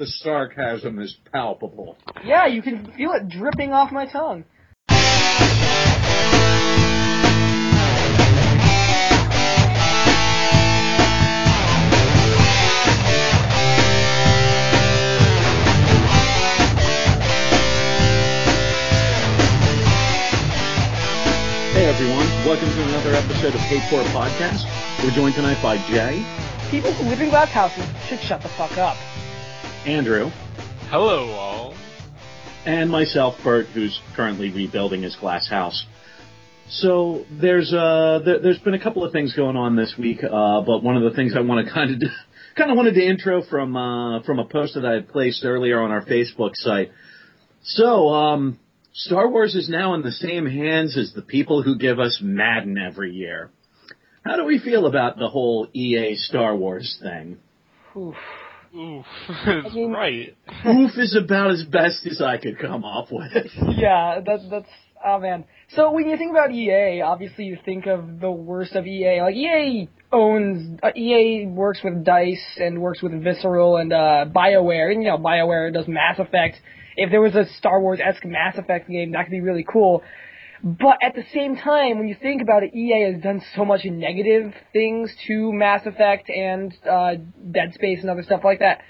The sarcasm is palpable. Yeah, you can feel it dripping off my tongue. Hey everyone, welcome to another episode of Pay For Podcast. We're joined tonight by Jay, People who live in glass houses should shut the fuck up. Andrew, Hello, all. and myself, Bert, who's currently rebuilding his glass house. So there's uh there, there's been a couple of things going on this week, uh, but one of the things I want to kind of kind of wanted to intro from uh, from a post that I had placed earlier on our Facebook site. So um, Star Wars is now in the same hands as the people who give us Madden every year. How do we feel about the whole EA Star Wars thing? Oof. Oof, that's mean- right. Oof is about as best as I could come up with. Yeah, that's that's oh man. So when you think about EA, obviously you think of the worst of EA. Like EA owns uh, EA works with Dice and works with Visceral and uh BioWare, and you know BioWare does Mass Effect. If there was a Star Wars esque Mass Effect game, that could be really cool. But at the same time, when you think about it, EA has done so much negative things to Mass Effect and uh, Dead Space and other stuff like that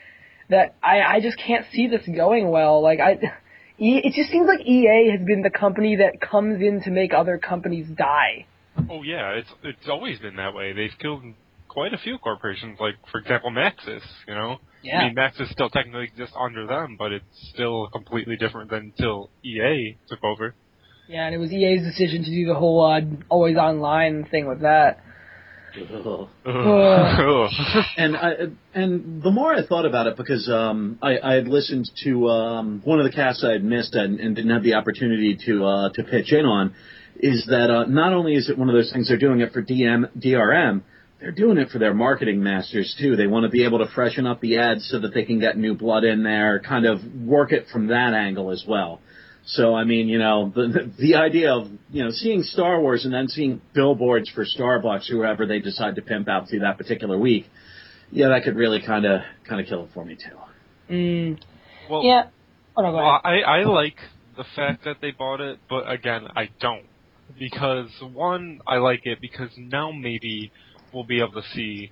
that I, I just can't see this going well. Like I, it just seems like EA has been the company that comes in to make other companies die. Oh yeah, it's it's always been that way. They've killed quite a few corporations, like for example Maxis. You know, I mean Maxis still technically exists under them, but it's still completely different than until EA took over. Yeah, and it was EA's decision to do the whole uh, always online thing with that. Ugh. Ugh. and I, and the more I thought about it, because um, I, I had listened to um, one of the casts I had missed and, and didn't have the opportunity to uh, to pitch in on, is that uh, not only is it one of those things they're doing it for DM DRM, they're doing it for their marketing masters too. They want to be able to freshen up the ads so that they can get new blood in there, kind of work it from that angle as well. So I mean, you know, the the idea of you know seeing Star Wars and then seeing billboards for Starbucks, whoever they decide to pimp out through that particular week, yeah, that could really kind of kind of kill it for me too. Mm, well, yeah. Oh no, well. I I like the fact that they bought it, but again, I don't because one, I like it because now maybe we'll be able to see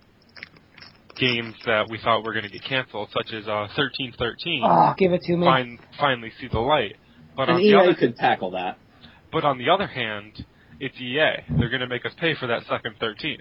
games that we thought were going to get canceled, such as uh, 1313, Oh, give it to me. fin- finally see the light. But And on the EA other, could tackle that. but on the other hand, it's EA. They're going to make us pay for that second 13.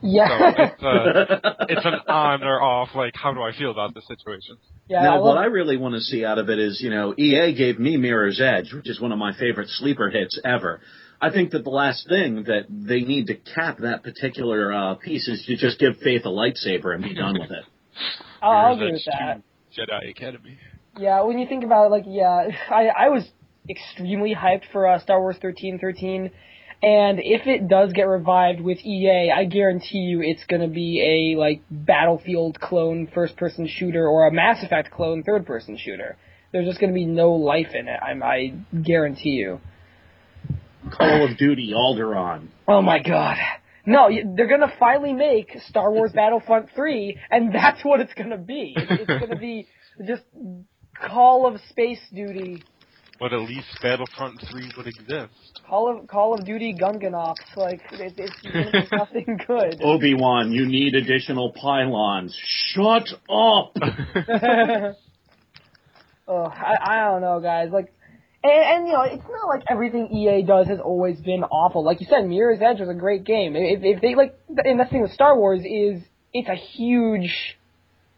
So Yeah. it's uh, it's an on or off. Like, how do I feel about this situation? yeah. now, I what love, I really want to see out of it is, you know, EA gave me Mirror's Edge, which is one of my favorite sleeper hits ever. I think that the last thing that they need to cap that particular uh, piece is to just give Faith a lightsaber and be done with it. I'll, I'll agree with that. Jedi Academy. Yeah, when you think about it, like, yeah, I, I was extremely hyped for uh, Star Wars 1313, and if it does get revived with EA, I guarantee you it's gonna be a, like, Battlefield clone first-person shooter or a Mass Effect clone third-person shooter. There's just gonna be no life in it, I'm, I guarantee you. Call of Duty Alderaan. Oh my god. No, they're gonna finally make Star Wars Battlefront 3, and that's what it's gonna be. It's, it's gonna be just Call of Space Duty But at least Battlefront 3 would exist. Call of Call of Duty Gunganox, like it, it's it's nothing good. Obi Wan, you need additional pylons. Shut up. oh, I I don't know, guys. Like, and, and you know, it's not like everything EA does has always been awful. Like you said, Mirror's Edge was a great game. If, if they like, and that's the thing with Star Wars is it's a huge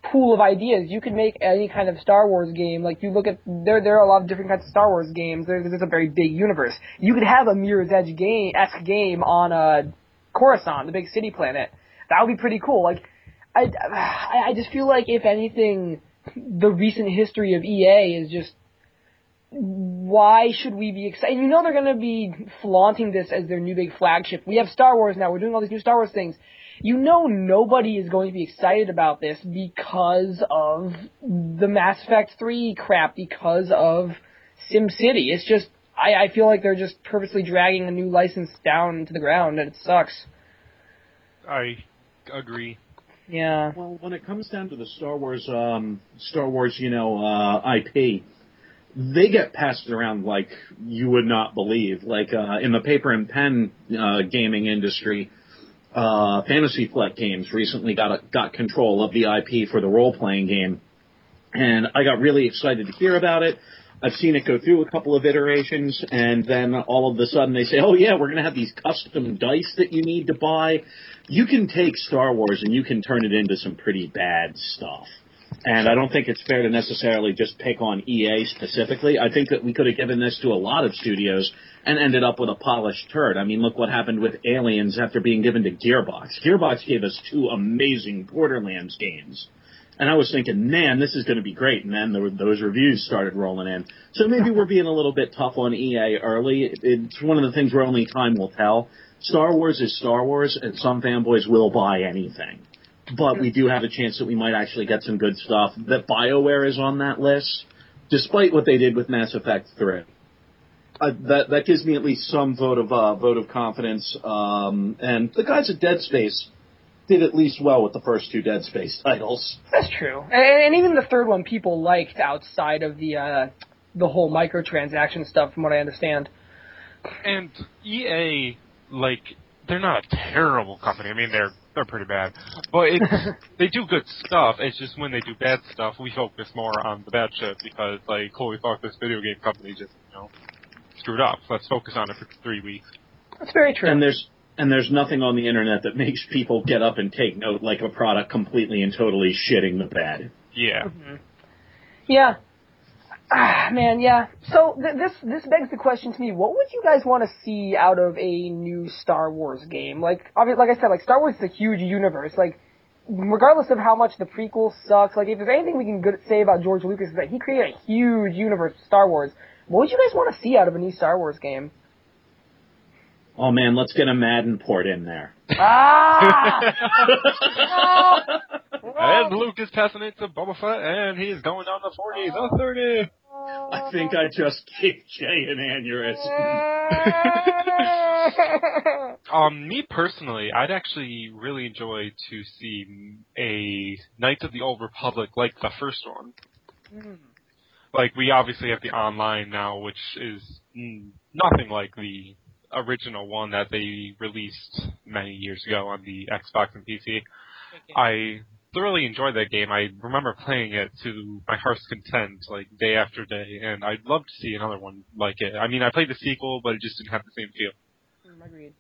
pool of ideas. You could make any kind of Star Wars game. Like you look at there, there are a lot of different kinds of Star Wars games. There's, there's a very big universe. You could have a Mirror's Edge game esque game on uh, Coruscant, the big city planet. That would be pretty cool. Like I, I, I just feel like if anything, the recent history of EA is just why should we be excited? You know they're going to be flaunting this as their new big flagship. We have Star Wars now. We're doing all these new Star Wars things. You know nobody is going to be excited about this because of the Mass Effect 3 crap, because of SimCity. It's just, I, I feel like they're just purposely dragging a new license down to the ground, and it sucks. I agree. Yeah. Well, when it comes down to the Star Wars, um, Star Wars, you know, uh, IP, they get passed around like you would not believe. Like uh, in the paper and pen uh, gaming industry, uh, Fantasy Flight Games recently got a, got control of the IP for the role playing game, and I got really excited to hear about it. I've seen it go through a couple of iterations, and then all of a sudden they say, "Oh yeah, we're going to have these custom dice that you need to buy." You can take Star Wars and you can turn it into some pretty bad stuff. And I don't think it's fair to necessarily just pick on EA specifically. I think that we could have given this to a lot of studios and ended up with a polished turd. I mean, look what happened with Aliens after being given to Gearbox. Gearbox gave us two amazing Borderlands games. And I was thinking, man, this is going to be great. And then the, those reviews started rolling in. So maybe we're being a little bit tough on EA early. It's one of the things where only time will tell. Star Wars is Star Wars, and some fanboys will buy anything but we do have a chance that we might actually get some good stuff. That BioWare is on that list, despite what they did with Mass Effect 3. Uh, that that gives me at least some vote of uh, vote of confidence. Um, and the guys at Dead Space did at least well with the first two Dead Space titles. That's true, and, and even the third one people liked outside of the uh, the whole microtransaction stuff, from what I understand. And EA, like, they're not a terrible company. I mean, they're they're pretty bad. But it's they do good stuff. It's just when they do bad stuff, we focus more on the bad shit because like, holy fuck, this video game company just you know screwed up. Let's focus on it for three weeks. That's very true. And there's and there's nothing on the internet that makes people get up and take note like a product completely and totally shitting the bed. Yeah. Mm-hmm. Yeah, Ah, man, yeah. So th- this this begs the question to me: What would you guys want to see out of a new Star Wars game? Like, obviously, like I said, like Star Wars is a huge universe. Like, regardless of how much the prequel sucks, like if there's anything we can good, say about George Lucas is that he created a huge universe, Star Wars. What would you guys want to see out of a new Star Wars game? Oh man, let's get a Madden port in there. Ah! And Luke is passing it to Boba Fett, and he's going down the 40, the 30. I think I just gave Jay an aneurysm. um, me personally, I'd actually really enjoy to see a Knights of the Old Republic like the first one. Hmm. Like we obviously have the online now, which is nothing like the original one that they released many years ago on the Xbox and PC. I thoroughly enjoyed that game. I remember playing it to my heart's content, like day after day, and I'd love to see another one like it. I mean, I played the sequel, but it just didn't have the same feel. Mm, agreed.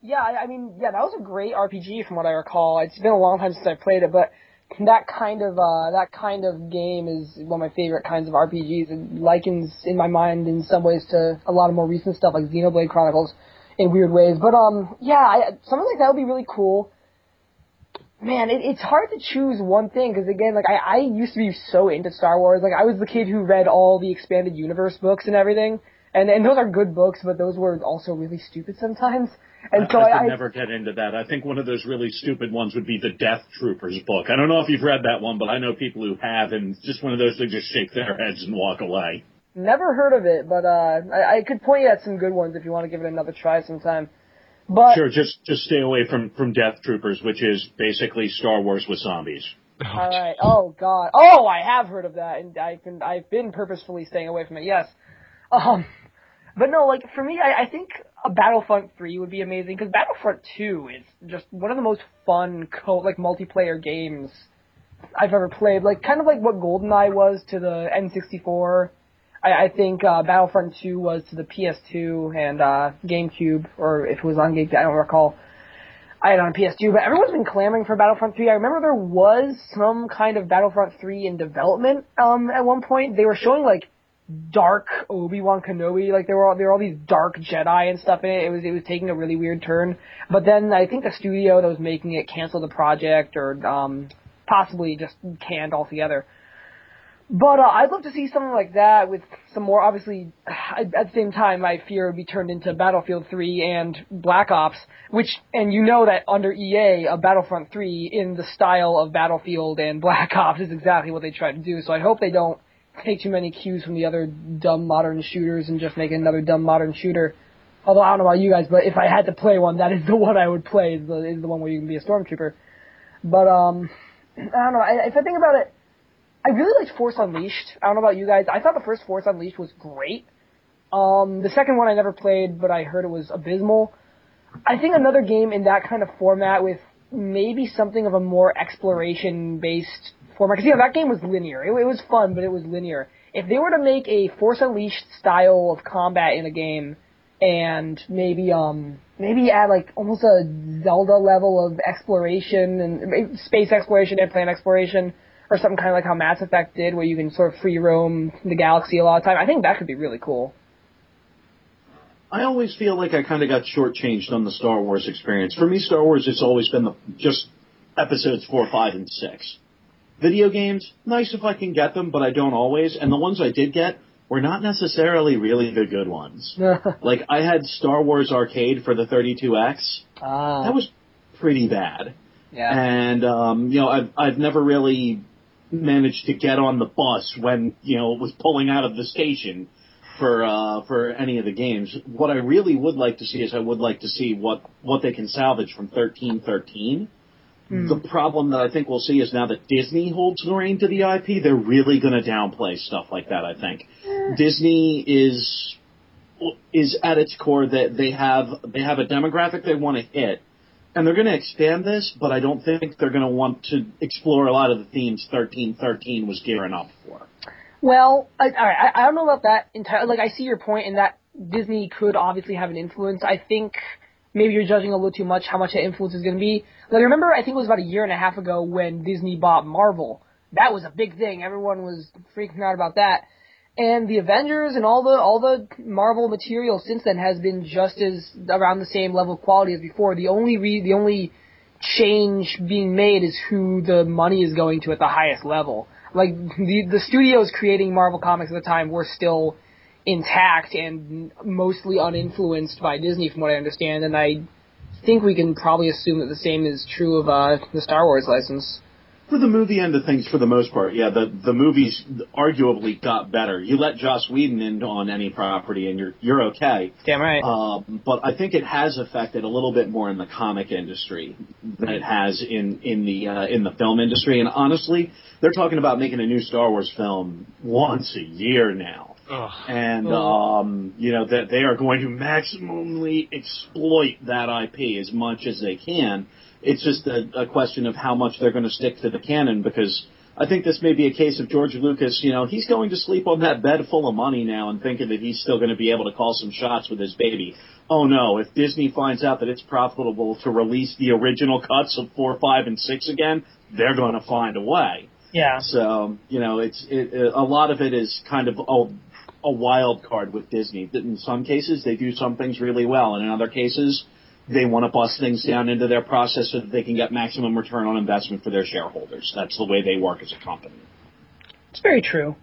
Yeah, I, I mean, yeah, that was a great RPG from what I recall. It's been a long time since I played it, but that kind of uh, that kind of game is one of my favorite kinds of RPGs. It likens in my mind in some ways to a lot of more recent stuff like Xenoblade Chronicles in weird ways. But um, yeah, I, something like that would be really cool. Man, it, it's hard to choose one thing because again, like I, I used to be so into Star Wars. Like I was the kid who read all the expanded universe books and everything, and and those are good books, but those were also really stupid sometimes. And I, so I I, could never get into that. I think one of those really stupid ones would be the Death Troopers book. I don't know if you've read that one, but I know people who have, and it's just one of those that just shake their heads and walk away. never heard of it, but uh, I, I could point you at some good ones if you want to give it another try sometime. But Sure, just just stay away from from Death Troopers, which is basically Star Wars with zombies. all right. Oh God. Oh, I have heard of that, and I've been I've been purposefully staying away from it. Yes. Um, but no, like for me, I, I think a Battlefront three would be amazing because Battlefront two is just one of the most fun co like multiplayer games I've ever played. Like kind of like what GoldenEye was to the N64. I, I think uh, Battlefront 2 was to the PS2 and uh, GameCube, or if it was on GameCube, I don't recall. I had it on PS2, but everyone's been clamoring for Battlefront 3. I remember there was some kind of Battlefront 3 in development um, at one point. They were showing like dark Obi Wan Kenobi, like there were all, there were all these dark Jedi and stuff in it. It was it was taking a really weird turn. But then I think the studio that was making it canceled the project or um, possibly just canned altogether. But uh, I'd love to see something like that with some more. Obviously, at the same time, I fear it would be turned into Battlefield 3 and Black Ops, which, and you know that under EA, a Battlefront 3 in the style of Battlefield and Black Ops is exactly what they try to do. So I hope they don't take too many cues from the other dumb modern shooters and just make another dumb modern shooter. Although I don't know about you guys, but if I had to play one, that is the one I would play. Is the is the one where you can be a stormtrooper. But um, I don't know. I, if I think about it, I really liked Force Unleashed. I don't know about you guys. I thought the first Force Unleashed was great. Um, the second one I never played, but I heard it was abysmal. I think another game in that kind of format with maybe something of a more exploration based format. Because you know that game was linear. It, it was fun, but it was linear. If they were to make a Force Unleashed style of combat in a game, and maybe um maybe add like almost a Zelda level of exploration and space exploration and planet exploration, or something kind of like how Mass Effect did, where you can sort of free roam the galaxy a lot of time. I think that could be really cool. I always feel like I kind of got shortchanged on the Star Wars experience. For me, Star Wars has always been the just episodes four, five, and six. Video games, nice if I can get them, but I don't always. And the ones I did get were not necessarily really the good ones. like I had Star Wars Arcade for the 32X. Ah. That was pretty bad. Yeah. And um, you know, I've I've never really managed to get on the bus when you know it was pulling out of the station for uh, for any of the games. What I really would like to see is I would like to see what what they can salvage from thirteen thirteen. Hmm. The problem that I think we'll see is now that Disney holds the reign to the IP, they're really going to downplay stuff like that. I think Disney is is at its core that they have they have a demographic they want to hit, and they're going to expand this, but I don't think they're going to want to explore a lot of the themes thirteen thirteen was gearing up for. Well, I, all right, I, I don't know about that entirely. Like, I see your point in that Disney could obviously have an influence. I think maybe you're judging a little too much how much that influence is going to be. Like, remember, I think it was about a year and a half ago when Disney bought Marvel. That was a big thing. Everyone was freaking out about that. And the Avengers and all the all the Marvel material since then has been just as around the same level of quality as before. The only re, the only change being made is who the money is going to at the highest level. Like the the studios creating Marvel comics at the time were still intact and mostly uninfluenced by Disney, from what I understand. And I think we can probably assume that the same is true of uh, the Star Wars license. For the movie end of things, for the most part, yeah, the the movies arguably got better. You let Joss Whedon in on any property, and you're you're okay. Damn right. Um, but I think it has affected a little bit more in the comic industry than it has in in the uh, in the film industry. And honestly, they're talking about making a new Star Wars film once a year now. Ugh. And um, you know that they are going to maximally exploit that IP as much as they can. It's just a, a question of how much they're going to stick to the canon because I think this may be a case of George Lucas. You know, he's going to sleep on that bed full of money now and thinking that he's still going to be able to call some shots with his baby. Oh no! If Disney finds out that it's profitable to release the original cuts of four, five, and six again, they're going to find a way. yeah. So you know, it's it, it, a lot of it is kind of a, a wild card with Disney. That In some cases, they do some things really well, and in other cases, they want to bust things down into their process so that they can get maximum return on investment for their shareholders. That's the way they work as a company. It's very true.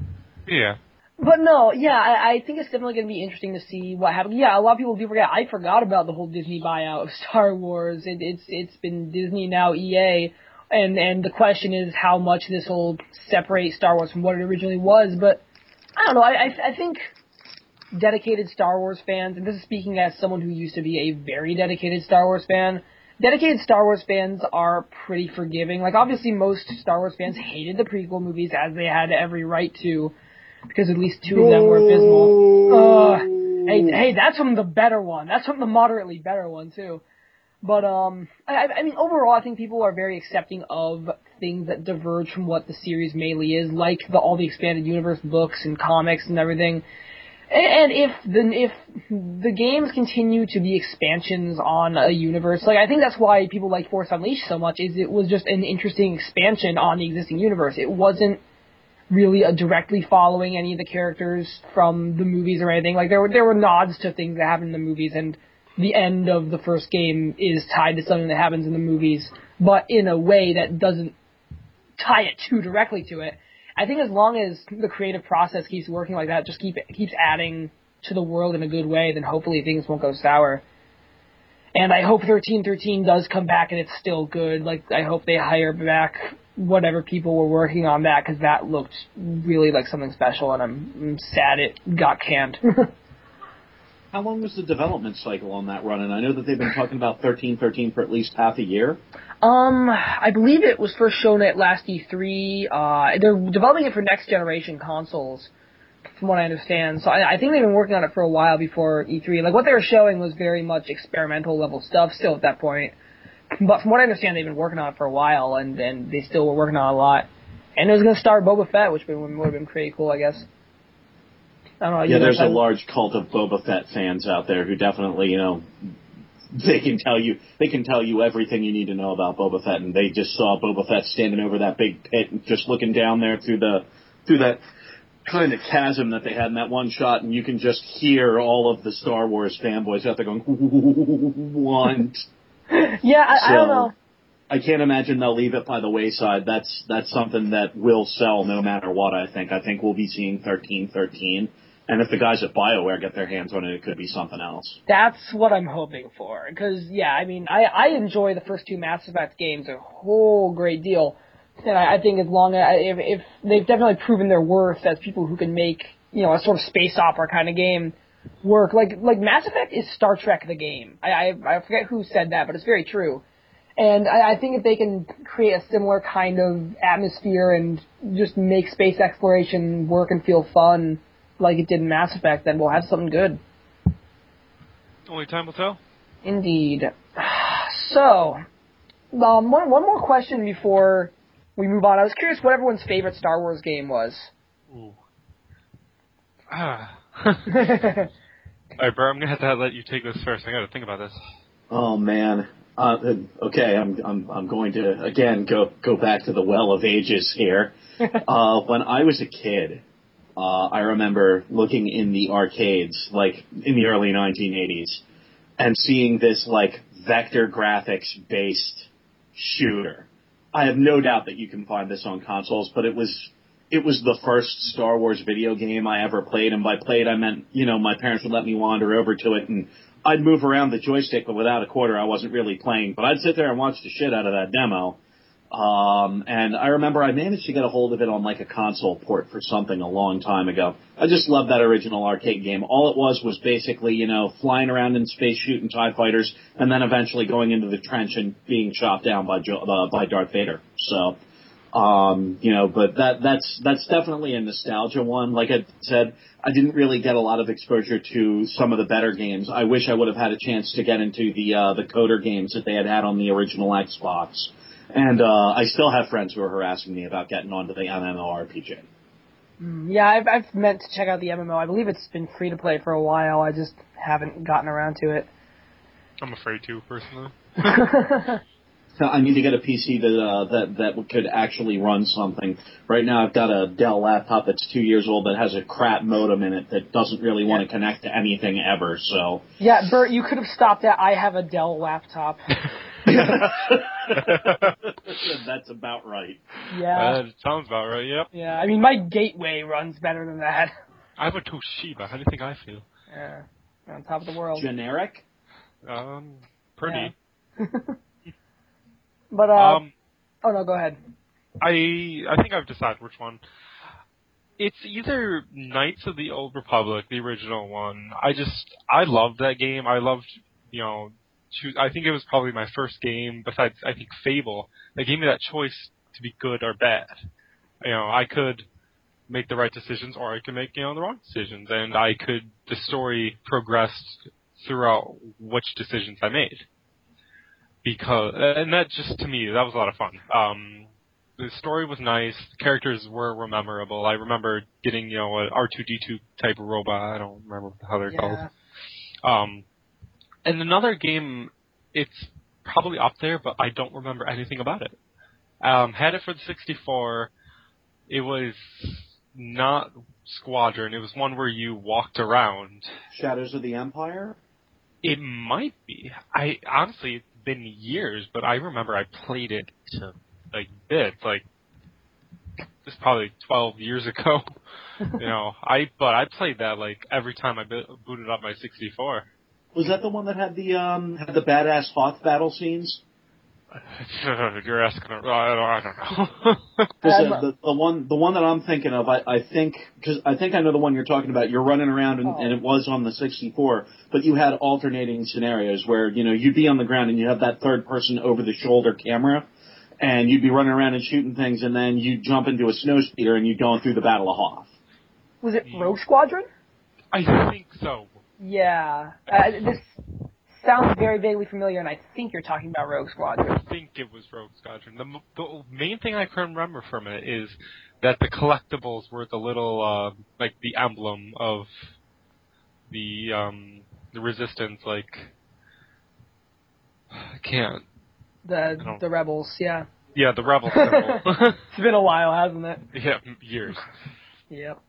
Yeah. But no, yeah, I, I think it's definitely going to be interesting to see what happens. Yeah, a lot of people do forget. I forgot about the whole Disney buyout of Star Wars. It, it's it's been Disney now EA, and and the question is how much this will separate Star Wars from what it originally was. But I don't know. I I, I think dedicated Star Wars fans, and this is speaking as someone who used to be a very dedicated Star Wars fan. Dedicated Star Wars fans are pretty forgiving. Like obviously most Star Wars fans hated the prequel movies as they had every right to, because at least two of them were abysmal. Uh, hey, hey, that's from the better one. That's from the moderately better one too. But um, I, I mean, overall, I think people are very accepting of things that diverge from what the series mainly is, like the all the expanded universe books and comics and everything. And if the if the games continue to be expansions on a universe, like I think that's why people like Force Unleashed so much, is it was just an interesting expansion on the existing universe. It wasn't really a directly following any of the characters from the movies or anything. Like there were there were nods to things that happened in the movies, and the end of the first game is tied to something that happens in the movies, but in a way that doesn't tie it too directly to it. I think as long as the creative process keeps working like that, just keep keeps adding to the world in a good way, then hopefully things won't go sour. And I hope thirteen thirteen does come back and it's still good. Like I hope they hire back whatever people were working on that because that looked really like something special, and I'm, I'm sad it got canned. How long was the development cycle on that run? And I know that they've been talking about thirteen thirteen for at least half a year. Um, I believe it was first shown at last E3. Uh, they're developing it for next generation consoles, from what I understand. So I, I think they've been working on it for a while before E3. Like what they were showing was very much experimental level stuff still at that point. But from what I understand, they've been working on it for a while, and and they still were working on a lot. And it was going to start Boba Fett, which would have been pretty cool, I guess. I don't know. Yeah, there's a large cult of Boba Fett fans out there who definitely, you know, they can tell you they can tell you everything you need to know about Boba Fett, and they just saw Boba Fett standing over that big pit and just looking down there through the through that kind of chasm that they had in that one shot, and you can just hear all of the Star Wars fanboys out there going, "Want." Yeah, I, I don't know. I can't imagine they'll leave it by the wayside. That's that's something that will sell no matter what. I think. I think we'll be seeing thirteen thirteen, and if the guys at Bioware get their hands on it, it could be something else. That's what I'm hoping for. Because yeah, I mean, I I enjoy the first two Mass Effect games a whole great deal, and I, I think as long as if if they've definitely proven their worth as people who can make you know a sort of space opera kind of game work. Like like Mass Effect is Star Trek the game. I I, I forget who said that, but it's very true. And I, I think if they can create a similar kind of atmosphere and just make space exploration work and feel fun like it did in Mass Effect, then we'll have something good. Only time will tell. Indeed. So, um, one, one more question before we move on. I was curious what everyone's favorite Star Wars game was. Ooh. Ah. All right, Bert. I'm gonna have to let you take this first. I got to think about this. Oh man. Uh, okay, I'm I'm I'm going to again go go back to the well of ages here. uh, when I was a kid, uh, I remember looking in the arcades, like in the early 1980s, and seeing this like vector graphics based shooter. I have no doubt that you can find this on consoles, but it was it was the first Star Wars video game I ever played, and by played I meant you know my parents would let me wander over to it and I'd move around the joystick, but without a quarter I wasn't really playing. But I'd sit there and watch the shit out of that demo. Um, and I remember I managed to get a hold of it on like a console port for something a long time ago. I just loved that original arcade game. All it was was basically, you know, flying around in space shooting TIE fighters and then eventually going into the trench and being chopped down by, jo- uh, by Darth Vader. So, um, you know, but that, that's, that's definitely a nostalgia one. Like I said, I didn't really get a lot of exposure to some of the better games. I wish I would have had a chance to get into the, uh, the KOTOR games that they had had on the original Xbox. And uh, I still have friends who are harassing me about getting onto the MMORPG. Mm, yeah, I've, I've meant to check out the MMO. I believe it's been free to play for a while. I just haven't gotten around to it. I'm afraid to, personally. So I need to get a PC that uh, that that could actually run something. Right now, I've got a Dell laptop that's two years old that has a crap modem in it that doesn't really want to connect to anything ever. So yeah, Bert, you could have stopped at I have a Dell laptop. that's about right. Yeah. That sounds about right. Yep. yeah, I mean, my gateway runs better than that. I have a Toshiba. How do you think I feel? Yeah, on top of the world. Generic. Um, pretty. But, uh, Um, oh no, go ahead. I I think I've decided which one. It's either Knights of the Old Republic, the original one. I just I loved that game. I loved you know. Choose, I think it was probably my first game besides I think Fable that gave me that choice to be good or bad. You know, I could make the right decisions or I could make you know the wrong decisions, and I could the story progressed throughout which decisions I made. Because and that just to me that was a lot of fun. Um, the story was nice. The characters were memorable. I remember getting, you know, a R2D2 type of robot. I don't remember how they're called. Um, and another game, it's probably up there, but I don't remember anything about it. Um, had it for the 64. It was not Squadron. It was one where you walked around. Shadows of the Empire. It might be. I honestly, it's been years, but I remember I played it to like bits. Like it's probably 12 years ago. you know, I but I played that like every time I booted up my 64. Was that the one that had the um had the badass Hoth battle scenes? You're asking. I don't, I don't know. Because the, the one the one that I'm thinking of, I, I think because I think I know the one you're talking about. You're running around and, Oh. and it was on the 64, but you had alternating scenarios where you know you'd be on the ground and you have that third person over the shoulder camera, and you'd be running around and shooting things, and then you jump into a snow speeder and you're going through the Battle of Hoth. Was it Rogue Squadron? I think so. Yeah. Uh, this sounds very vaguely familiar, and I think you're talking about Rogue Squadron. I think it was Rogue Squadron. The, the main thing I can remember from it is that the collectibles were the little, uh, like the emblem of the um, the resistance. Like, I can't. The the rebels, yeah. Yeah, the rebels. It's been a while, hasn't it? yeah, years. Yep.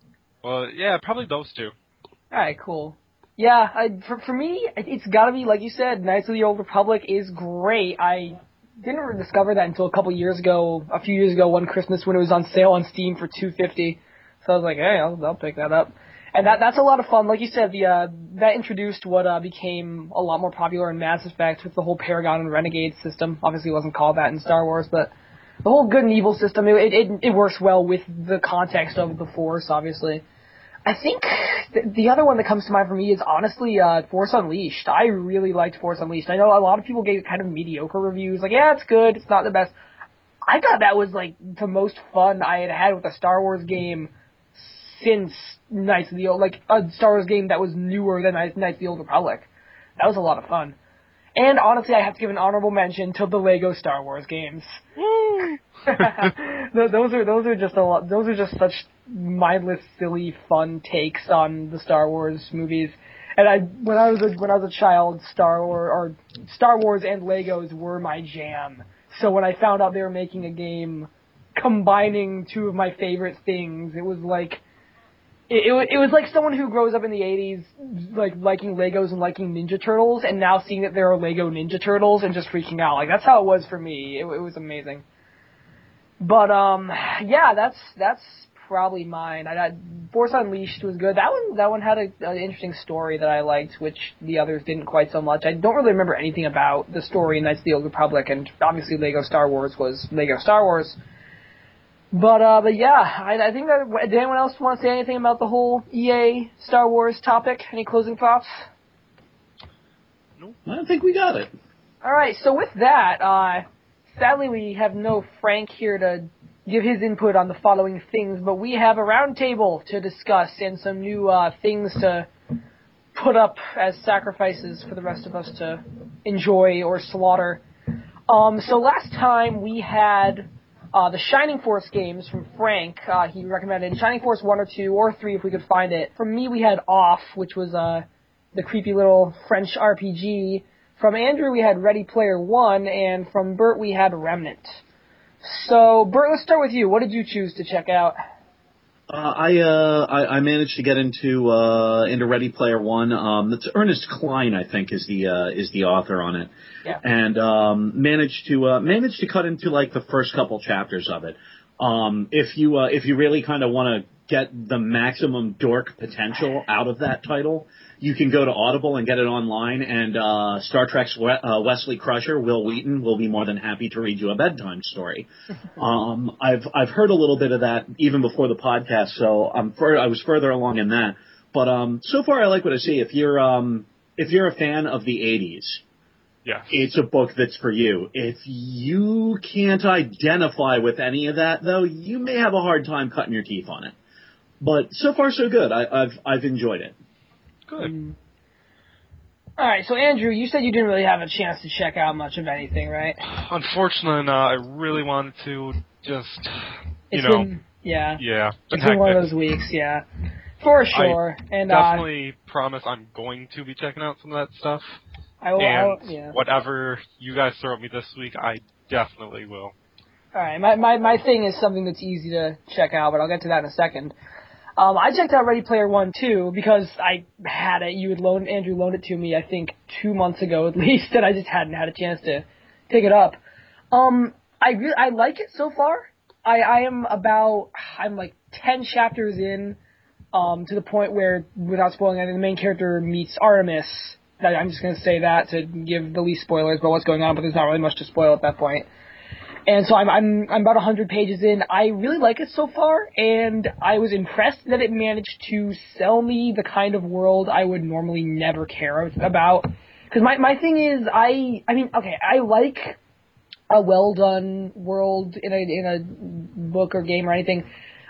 Well, yeah, probably those two. All right, cool. Yeah, I, for for me, it- it's got to be like you said. Knights of the Old Republic is great. I didn't discover that until a couple years ago, a few years ago, one Christmas when it was on sale on Steam for two fifty. So I was like, hey, I'll, I'll pick that up. And that that's a lot of fun. Like you said, the uh, that introduced what uh, became a lot more popular in Mass Effect with the whole Paragon and Renegade system. Obviously, it wasn't called that in Star Wars, but the whole good and evil system it it, it works well with the context of the Force, obviously. I think th- the other one that comes to mind for me is honestly uh, Force Unleashed. I really liked Force Unleashed. I know a lot of people gave kind of mediocre reviews, like yeah, it's good, it's not the best. I thought that was like the most fun I had had with a Star Wars game since Knights of the Old, like a Star Wars game that was newer than Knights of the Old Republic. That was a lot of fun. And honestly, I have to give an honorable mention to the Lego Star Wars games. Th- those are those are just a lot. Those are just such mindless, silly, fun takes on the Star Wars movies. And I, when I was a, when I was a child, Star Wars or Star Wars and Legos were my jam. So when I found out they were making a game combining two of my favorite things, it was like it, it, it was like someone who grows up in the 80s, like liking Legos and liking Ninja Turtles, and now seeing that there are Lego Ninja Turtles and just freaking out. Like that's how it was for me. It, it was amazing. But um, yeah, that's that's probably mine. I, I Force Unleashed was good. That one that one had a, an interesting story that I liked, which the others didn't quite so much. I don't really remember anything about the story in Knights of the Old Republic, and obviously Lego Star Wars was Lego Star Wars. But uh, but yeah, I, I think that. Did anyone else want to say anything about the whole EA Star Wars topic? Any closing thoughts? No. I don't think we got it. All right, so with that, uh, sadly we have no Frank here to give his input on the following things, but we have a roundtable to discuss and some new uh, things to put up as sacrifices for the rest of us to enjoy or slaughter. Um, so last time we had uh, the Shining Force games from Frank. Uh, he recommended Shining Force 1 or 2 or 3 if we could find it. From me, we had Off, which was uh, the creepy little French RPG. From Andrew, we had Ready Player One, and from Bert, we had Remnant. So, Bert, let's start with you. What did you choose to check out? Uh, I, uh, I I managed to get into uh, into Ready Player One. Um, that's Ernest Cline, I think, is the uh, is the author on it, Yeah. and um, managed to uh, managed to cut into like the first couple chapters of it. Um, if you uh, if you really kind of want to get the maximum dork potential out of that title, you can go to Audible and get it online. And uh, Star Trek's We- uh, Wesley Crusher, Wil Wheaton, will be more than happy to read you a bedtime story. um, I've I've heard a little bit of that even before the podcast, so I'm fur- I was further along in that. But um, so far, I like what I see. If you're um, if you're a fan of the '80s, Yes. it's a book that's for you. If you can't identify with any of that, though, you may have a hard time cutting your teeth on it. But so far, so good. I, I've I've enjoyed it. Good. All right, so Andrew, you said you didn't really have a chance to check out much of anything, right? Unfortunately, not. I really wanted to just, you It's know, been, yeah, yeah. it's been one of those weeks, yeah, for sure. and uh, Definitely promise I'm going to be checking out some of that stuff. I will, I will- yeah. whatever you guys throw at me this week, I definitely will. All right, my, my my thing is something that's easy to check out, but I'll get to that in a second. Um, I checked out Ready Player One too because I had it. You had loaned Andrew loaned it to me, I think two months ago at least, and I just hadn't had a chance to pick it up. Um, I re- I like it so far. I I am about I'm like ten chapters in, um, to the point where without spoiling anything, the main character meets Artemis, I'm just gonna say that to give the least spoilers about what's going on, but there's not really much to spoil at that point. And so I'm I'm I'm about 100 pages in. I really like it so far, and I was impressed that it managed to sell me the kind of world I would normally never care about. Because my my thing is, I I mean, okay, I like a well done world in a in a book or game or anything.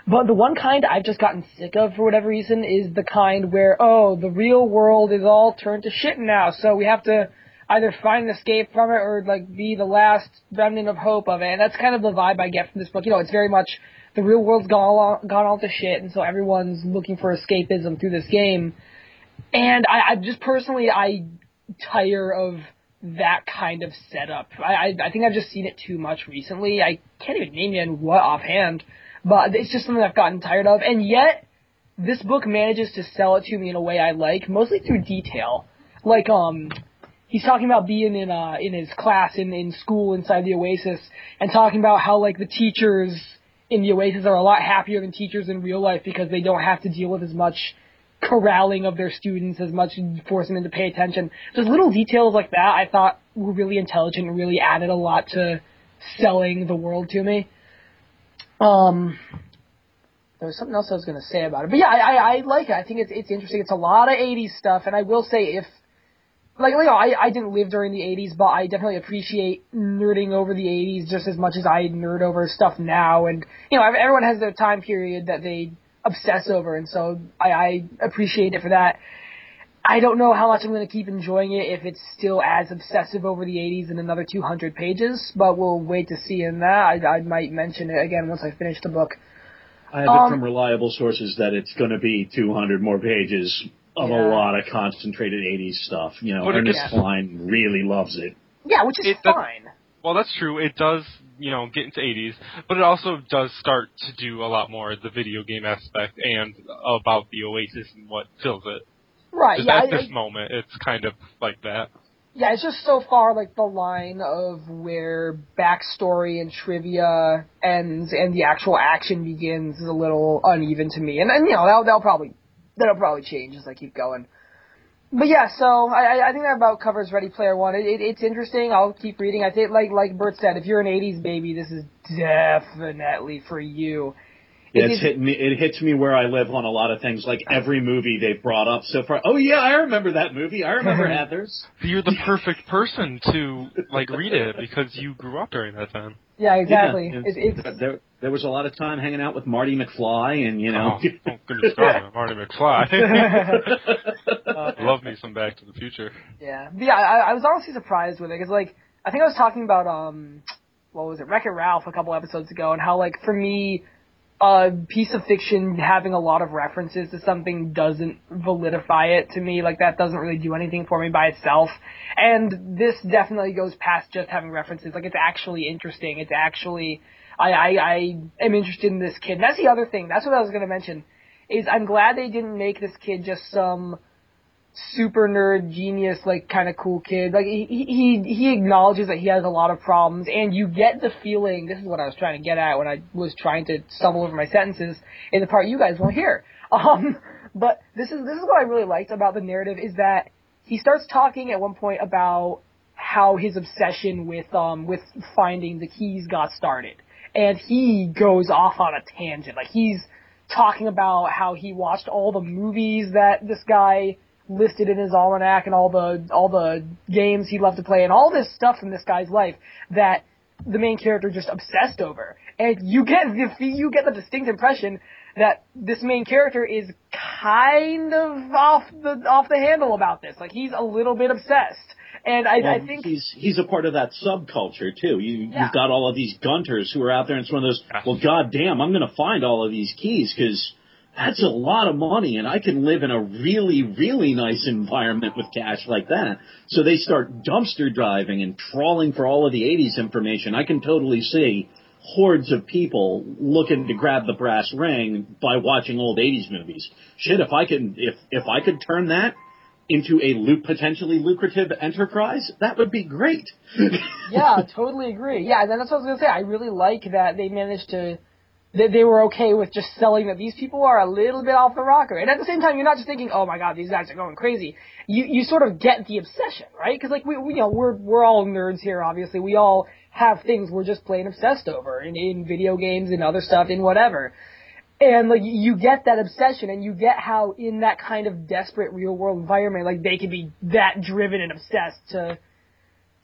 But the one kind I've just gotten sick of for whatever reason is the kind where oh the real world is all turned to shit now, so we have to either find an escape from it or like be the last remnant of hope of it. And that's kind of the vibe I get from this book. You know, it's very much the real world's gone all, gone all to shit, and so everyone's looking for escapism through this game. And I, I just personally I tire of that kind of setup. I, I I think I've just seen it too much recently. I can't even name you what offhand, but it's just something I've gotten tired of. And yet, this book manages to sell it to me in a way I like, mostly through detail. Like um, he's talking about being in uh in his class in in school inside the Oasis, and talking about how like the teachers in the Oasis are a lot happier than teachers in real life because they don't have to deal with as much corralling of their students as much forcing them to pay attention. Just little details like that I thought were really intelligent and really added a lot to selling the world to me. Um, there was something else I was going to say about it, but yeah, I, I, I like it. I think it's it's interesting. It's a lot of '80s stuff, and I will say if like you know, I I didn't live during the '80s, but I definitely appreciate nerding over the '80s just as much as I nerd over stuff now. And you know, everyone has their time period that they obsess over, and so I, I appreciate it for that. I don't know how much I'm going to keep enjoying it if it's still as obsessive over the 80s in another 200 pages, but we'll wait to see in that. I, I might mention it again once I finish the book. I have um, it from reliable sources that it's going to be 200 more pages of yeah. a lot of concentrated 80s stuff. You know, but Ernest Cline really loves it. Yeah, which is it, fine. Well, that's true. It does, you know, get into 80s, but it also does start to do a lot more of the video game aspect and about the Oasis and what fills it. Right. Yeah. At I, this I, moment, it's kind of like that. Yeah, it's just so far like the line of where backstory and trivia ends and the actual action begins is a little uneven to me, and then you know that'll, that'll probably that'll probably change as I keep going. But yeah, so I, I think that about covers Ready Player One. It, it, it's interesting. I'll keep reading. I think, like like Bert said, if you're an '80s baby, this is definitely for you. It, it's hit me. It hits me where I live on a lot of things. Like every movie they've brought up so far. Oh yeah, I remember that movie. I remember Heather's. You're the perfect person to like read it because you grew up during that time. Yeah, exactly. Yeah, it's, it's, it's, there, there was a lot of time hanging out with Marty McFly, and you know. Oh, oh goodness God, Marty McFly. uh, Love me some Back to the Future. Yeah, yeah. I, I was honestly surprised with it because, like, I think I was talking about um, what was it, Wreck It Ralph a couple episodes ago, and how like for me, a piece of fiction having a lot of references to something doesn't validify it to me. Like that doesn't really do anything for me by itself. And this definitely goes past just having references. Like it's actually interesting. It's actually I I, I am interested in this kid. And that's the other thing. That's what I was going to mention. Is I'm glad they didn't make this kid just some super nerd genius like kind of cool kid. Like he he he acknowledges that he has a lot of problems and you get the feeling this is what I was trying to get at when I was trying to stumble over my sentences in the part you guys won't hear. Um but this is this is what I really liked about the narrative is that he starts talking at one point about how his obsession with um with finding the keys got started. And he goes off on a tangent. Like he's talking about how he watched all the movies that this guy listed in his almanac and all the all the games he loved to play and all this stuff from this guy's life that the main character just obsessed over. And you get the you get the distinct impression that this main character is kind of off the off the handle about this. Like he's a little bit obsessed. And I, well, I think he's he's a part of that subculture too. You yeah. you've got all of these gunters who are out there, and it's one of those. Well, goddamn, I'm going to find all of these keys because that's a lot of money and I can live in a really, really nice environment with cash like that. So they start dumpster driving and trawling for all of the 80s information. I can totally see hordes of people looking to grab the brass ring by watching old 80s movies. Shit, if I could, if, if I could turn that into a loop, potentially lucrative enterprise, that would be great. yeah, totally agree. Yeah, that's what I was going to say. I really like that they managed to that they were okay with just selling that these people are a little bit off the rocker. And at the same time, you're not just thinking, oh my god, these guys are going crazy. You you sort of get the obsession, right? Because like we, we you know we're we're all nerds here. Obviously, we all have things we're just plain obsessed over in in video games and other stuff in whatever. And like you get that obsession, and you get how in that kind of desperate real world environment, like they can be that driven and obsessed to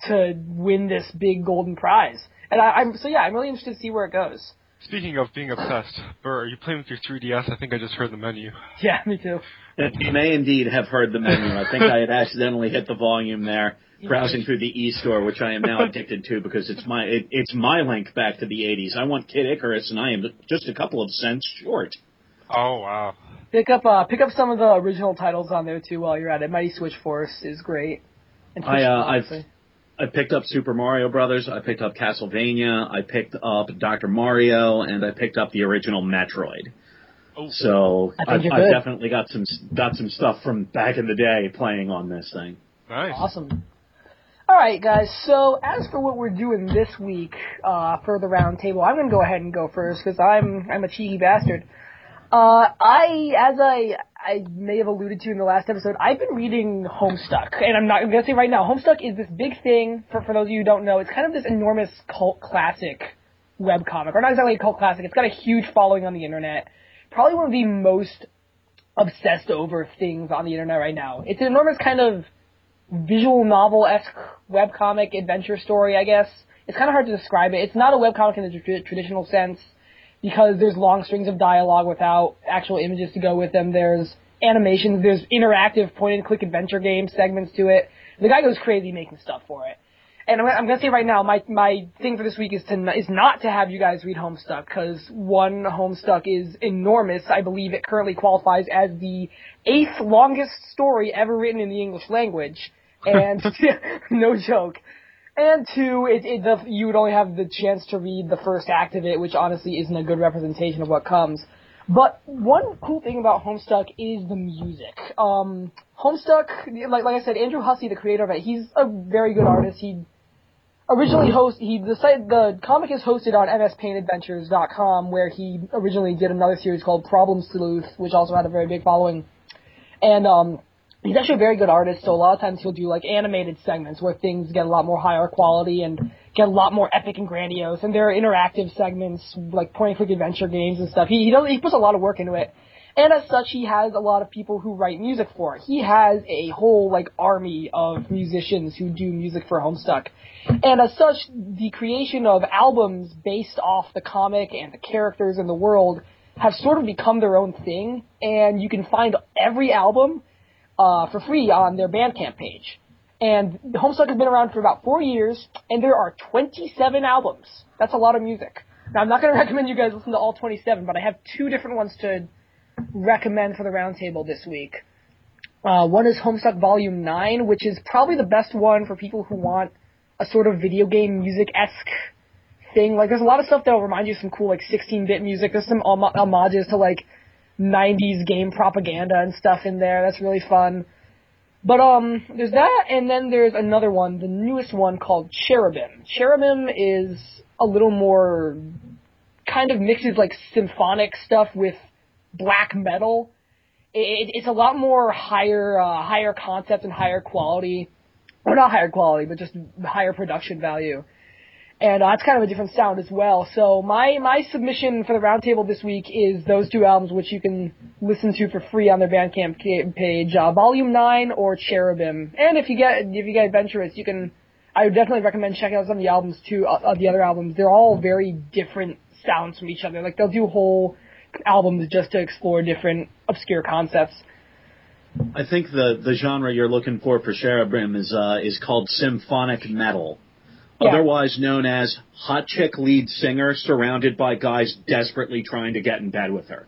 to win this big golden prize. And I, I'm so yeah, I'm really interested to see where it goes. Speaking of being obsessed, Burr, are you playing with your 3DS? I think I just heard the menu. Yeah, me too. You may indeed have heard the menu. I think I had accidentally hit the volume there, browsing through the e-store, which I am now addicted to because it's my it, it's my link back to the 80s. I want Kid Icarus, and I am just a couple of cents short. Oh wow. Pick up uh pick up some of the original titles on there too while you're at it. Mighty Switch Force is great. And I, uh, Twitch, I've- obviously. I picked up Super Mario Brothers. I picked up Castlevania. I picked up Dr. Mario, and I picked up the original Metroid. Oh, So I I've, I've definitely got some got some stuff from back in the day playing on this thing. nice. Awesome. All right, guys. So as for what we're doing this week uh, for the round table, I'm going to go ahead and go first because I'm I'm a cheeky bastard. Uh, I, as I I may have alluded to in the last episode, I've been reading Homestuck, and I'm not I'm to say right now, Homestuck is this big thing for for those of you who don't know. It's kind of this enormous cult classic web comic, or not exactly a cult classic. It's got a huge following on the internet. Probably one of the most obsessed over things on the internet right now. It's an enormous kind of visual novel esque webcomic adventure story, I guess. It's kind of hard to describe it. It's not a webcomic in the tr- traditional sense because there's long strings of dialogue without actual images to go with them. There's animations. There's interactive point and click adventure game segments to it. The guy goes crazy making stuff for it. And I'm, I'm gonna say right now, my my thing for this week is to is not to have you guys read Homestuck because one Homestuck is enormous. I believe it currently qualifies as the eighth longest story ever written in the English language, and no joke. And two, it, it the, you would only have the chance to read the first act of it, which honestly isn't a good representation of what comes. But one cool thing about Homestuck is the music. Um, Homestuck, like like I said, Andrew Hussie, the creator of it, he's a very good artist. He originally host he the site the comic is hosted on mspaintadventures.com where he originally did another series called Problem Sleuth, which also had a very big following. And um he's actually a very good artist, so a lot of times he'll do like animated segments where things get a lot more higher quality and get a lot more epic and grandiose. And there are interactive segments like point and click adventure games and stuff. He he, does, he puts a lot of work into it. And as such, he has a lot of people who write music for it. He has a whole like army of musicians who do music for Homestuck. And as such, the creation of albums based off the comic and the characters and the world have sort of become their own thing. And you can find every album uh, for free on their Bandcamp page. And Homestuck has been around for about four years, and there are 27 albums. That's a lot of music. Now, I'm not going to recommend you guys listen to all 27, but I have two different ones to recommend for the roundtable this week. Uh, one is Homestuck Volume 9, which is probably the best one for people who want a sort of video game music-esque thing. Like, there's a lot of stuff that'll remind you of some cool, like, 16-bit music. There's some hom- homages to, like, 90s game propaganda and stuff in there. That's really fun. But, um, there's that, and then there's another one, the newest one called Cherubim. Cherubim is a little more kind of mixes, like, symphonic stuff with black metal. It, it's a lot more higher, uh, higher concept and higher quality, or not higher quality, but just higher production value. And uh, it's kind of a different sound as well. So my my submission for the roundtable this week is those two albums, which you can listen to for free on their Bandcamp page, uh, Volume Nine or Cherubim. And if you get if you get adventurous, you can. I would definitely recommend checking out some of the albums too. Uh, the other albums, they're all very different sounds from each other. Like they'll do whole albums just to explore different obscure concepts. I think the the genre you're looking for for Cherubim is uh, is called symphonic metal, Yeah. otherwise known as hot chick lead singer surrounded by guys desperately trying to get in bed with her.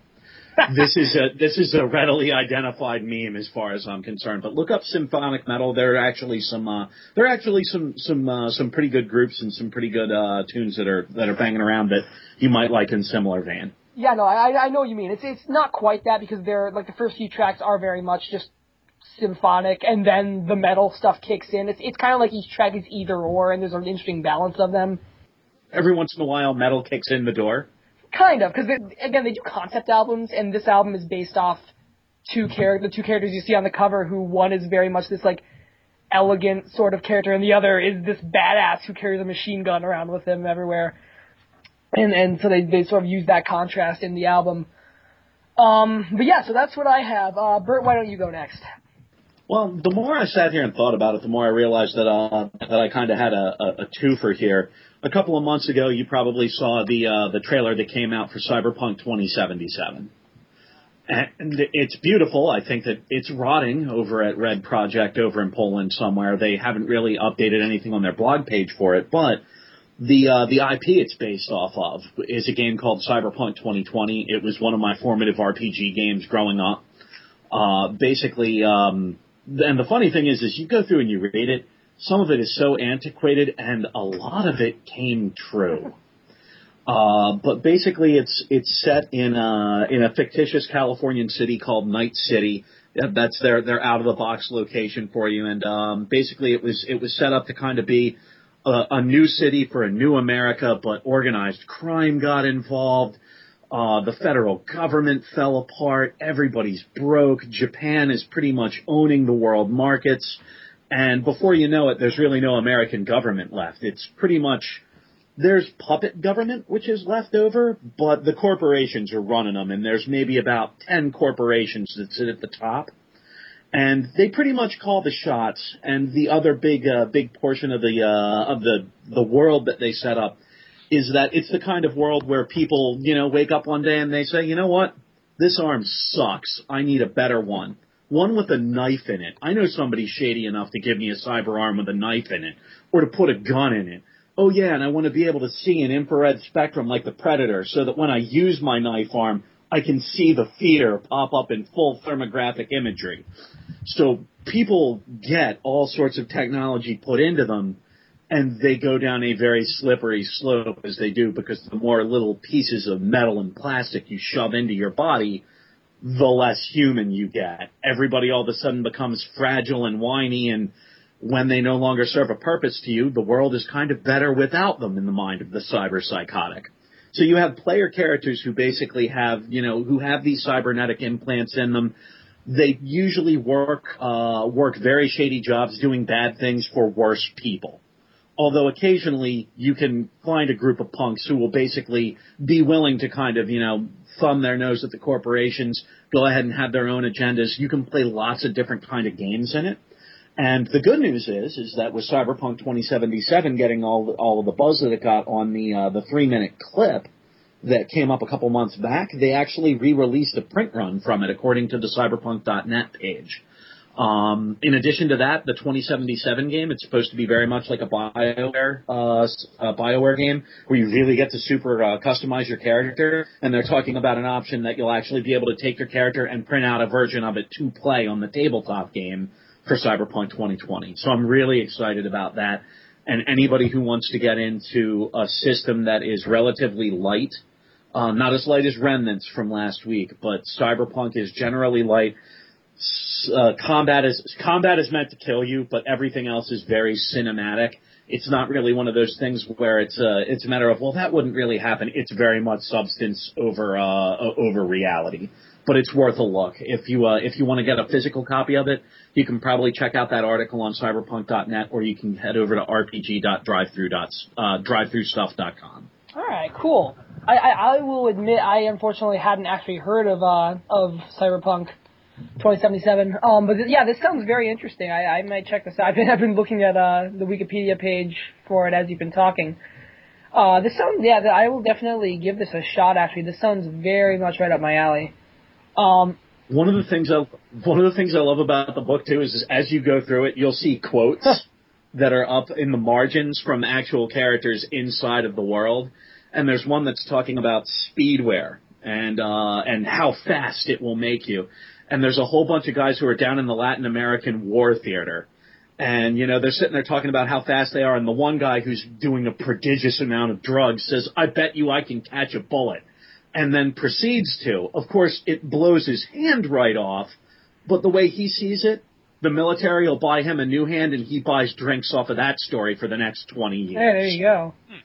this is a this is a readily identified meme as far as I'm concerned. But look up symphonic metal. There are actually some uh, there are actually some some uh, some pretty good groups and some pretty good uh, tunes that are that are banging around that you might like in similar vein. Yeah, no, I I know what you mean. It's it's not quite that because they're like the first few tracks are very much just symphonic, and then the metal stuff kicks in. It's it's kind of like each track is either or, and there's an interesting balance of them. Every once in a while, metal kicks in the door. kind of because again they do concept albums, and this album is based off two char- the two characters you see on the cover. Who one is very much this like elegant sort of character, and the other is this badass who carries a machine gun around with him everywhere. And and so they they sort of use that contrast in the album. Um, but yeah, so that's what I have. Uh, Bert, why don't you go next? Well, the more I sat here and thought about it, the more I realized that uh, that I kind of had a, a, a twofer here. A couple of months ago, you probably saw the uh, the trailer that came out for Cyberpunk 2077 and it's beautiful. I think that it's rotting over at Red Project over in Poland somewhere. They haven't really updated anything on their blog page for it, but the uh, the IP it's based off of is a game called Cyberpunk 2020. It was one of my formative RPG games growing up. Uh, basically, um, and the funny thing is, is you go through and you read it. Some of it is so antiquated, and a lot of it came true. Uh, but basically, it's it's set in a in a fictitious Californian city called Night City. That's their their out of the box location for you. And um, basically, it was it was set up to kind of be a, a new city for a new America, but organized crime got involved. Uh, the federal government fell apart. Everybody's broke. Japan is pretty much owning the world markets. And before you know it, there's really no American government left. It's pretty much there's puppet government which is left over, but the corporations are running them, and there's maybe about ten corporations that sit at the top, and they pretty much call the shots. And the other big uh, big portion of the uh, of the the world that they set up is that it's the kind of world where people you know wake up one day and they say, you know what, this arm sucks. I need a better one. One with a knife in it. I know somebody shady enough to give me a cyber arm with a knife in it, or to put a gun in it oh yeah, and I want to be able to see an infrared spectrum like the Predator so that when I use my knife arm, I can see the feeder pop up in full thermographic imagery. So people get all sorts of technology put into them and they go down a very slippery slope as they do because the more little pieces of metal and plastic you shove into your body, the less human you get. Everybody all of a sudden becomes fragile and whiny and when they no longer serve a purpose to you, the world is kind of better without them in the mind of the cyber psychotic. So you have player characters who basically have, you know, who have these cybernetic implants in them. They usually work, uh, work very shady jobs doing bad things for worse people. Although occasionally you can find a group of punks who will basically be willing to kind of, you know, thumb their nose at the corporations, go ahead and have their own agendas. You can play lots of different kind of games in it. And the good news is, is that with Cyberpunk 2077 getting all all of the buzz that it got on the uh, the three minute clip that came up a couple months back, they actually re-released a print run from it, according to the Cyberpunk.net page. Um, in addition to that, the 2077 game, it's supposed to be very much like a BioWare, uh, a BioWare game where you really get to super uh, customize your character. And they're talking about an option that you'll actually be able to take your character and print out a version of it to play on the tabletop game for Cyberpunk 2020. So I'm really excited about that. And anybody who wants to get into a system that is relatively light, uh, not as light as Remnants from last week, but Cyberpunk is generally light. Uh, combat is combat is meant to kill you, but everything else is very cinematic. It's not really one of those things where it's a uh, it's a matter of well that wouldn't really happen. It's very much substance over uh, over reality but it's worth a look. If you uh, if you want to get a physical copy of it, you can probably check out that article on cyberpunk.net, or you can head over to rpg.drivethrue.drivethrue.stuff.com. Uh, drive through dots drive through stuff dot com. All right, cool. I, I, I will admit I unfortunately hadn't actually heard of uh, of Cyberpunk 2077. Um, but th- yeah, this sounds very interesting. I, I might check this out. I've been, I've been looking at uh, the Wikipedia page for it as you've been talking. Uh, this sounds yeah, I will definitely give this a shot. Actually, this sounds very much right up my alley. Um, one of the things I one of the things I love about the book too is, is as you go through it, you'll see quotes that are up in the margins from actual characters inside of the world. And there's one that's talking about speedware and uh, and how fast it will make you. And there's a whole bunch of guys who are down in the Latin American war theater. And, you know, they're sitting there talking about how fast they are. And the one guy who's doing a prodigious amount of drugs says, I bet you I can catch a bullet and then proceeds to. Of course, it blows his hand right off, but the way he sees it, the military will buy him a new hand and he buys drinks off of that story for the next 20 years. Hey, there you go. Hmm.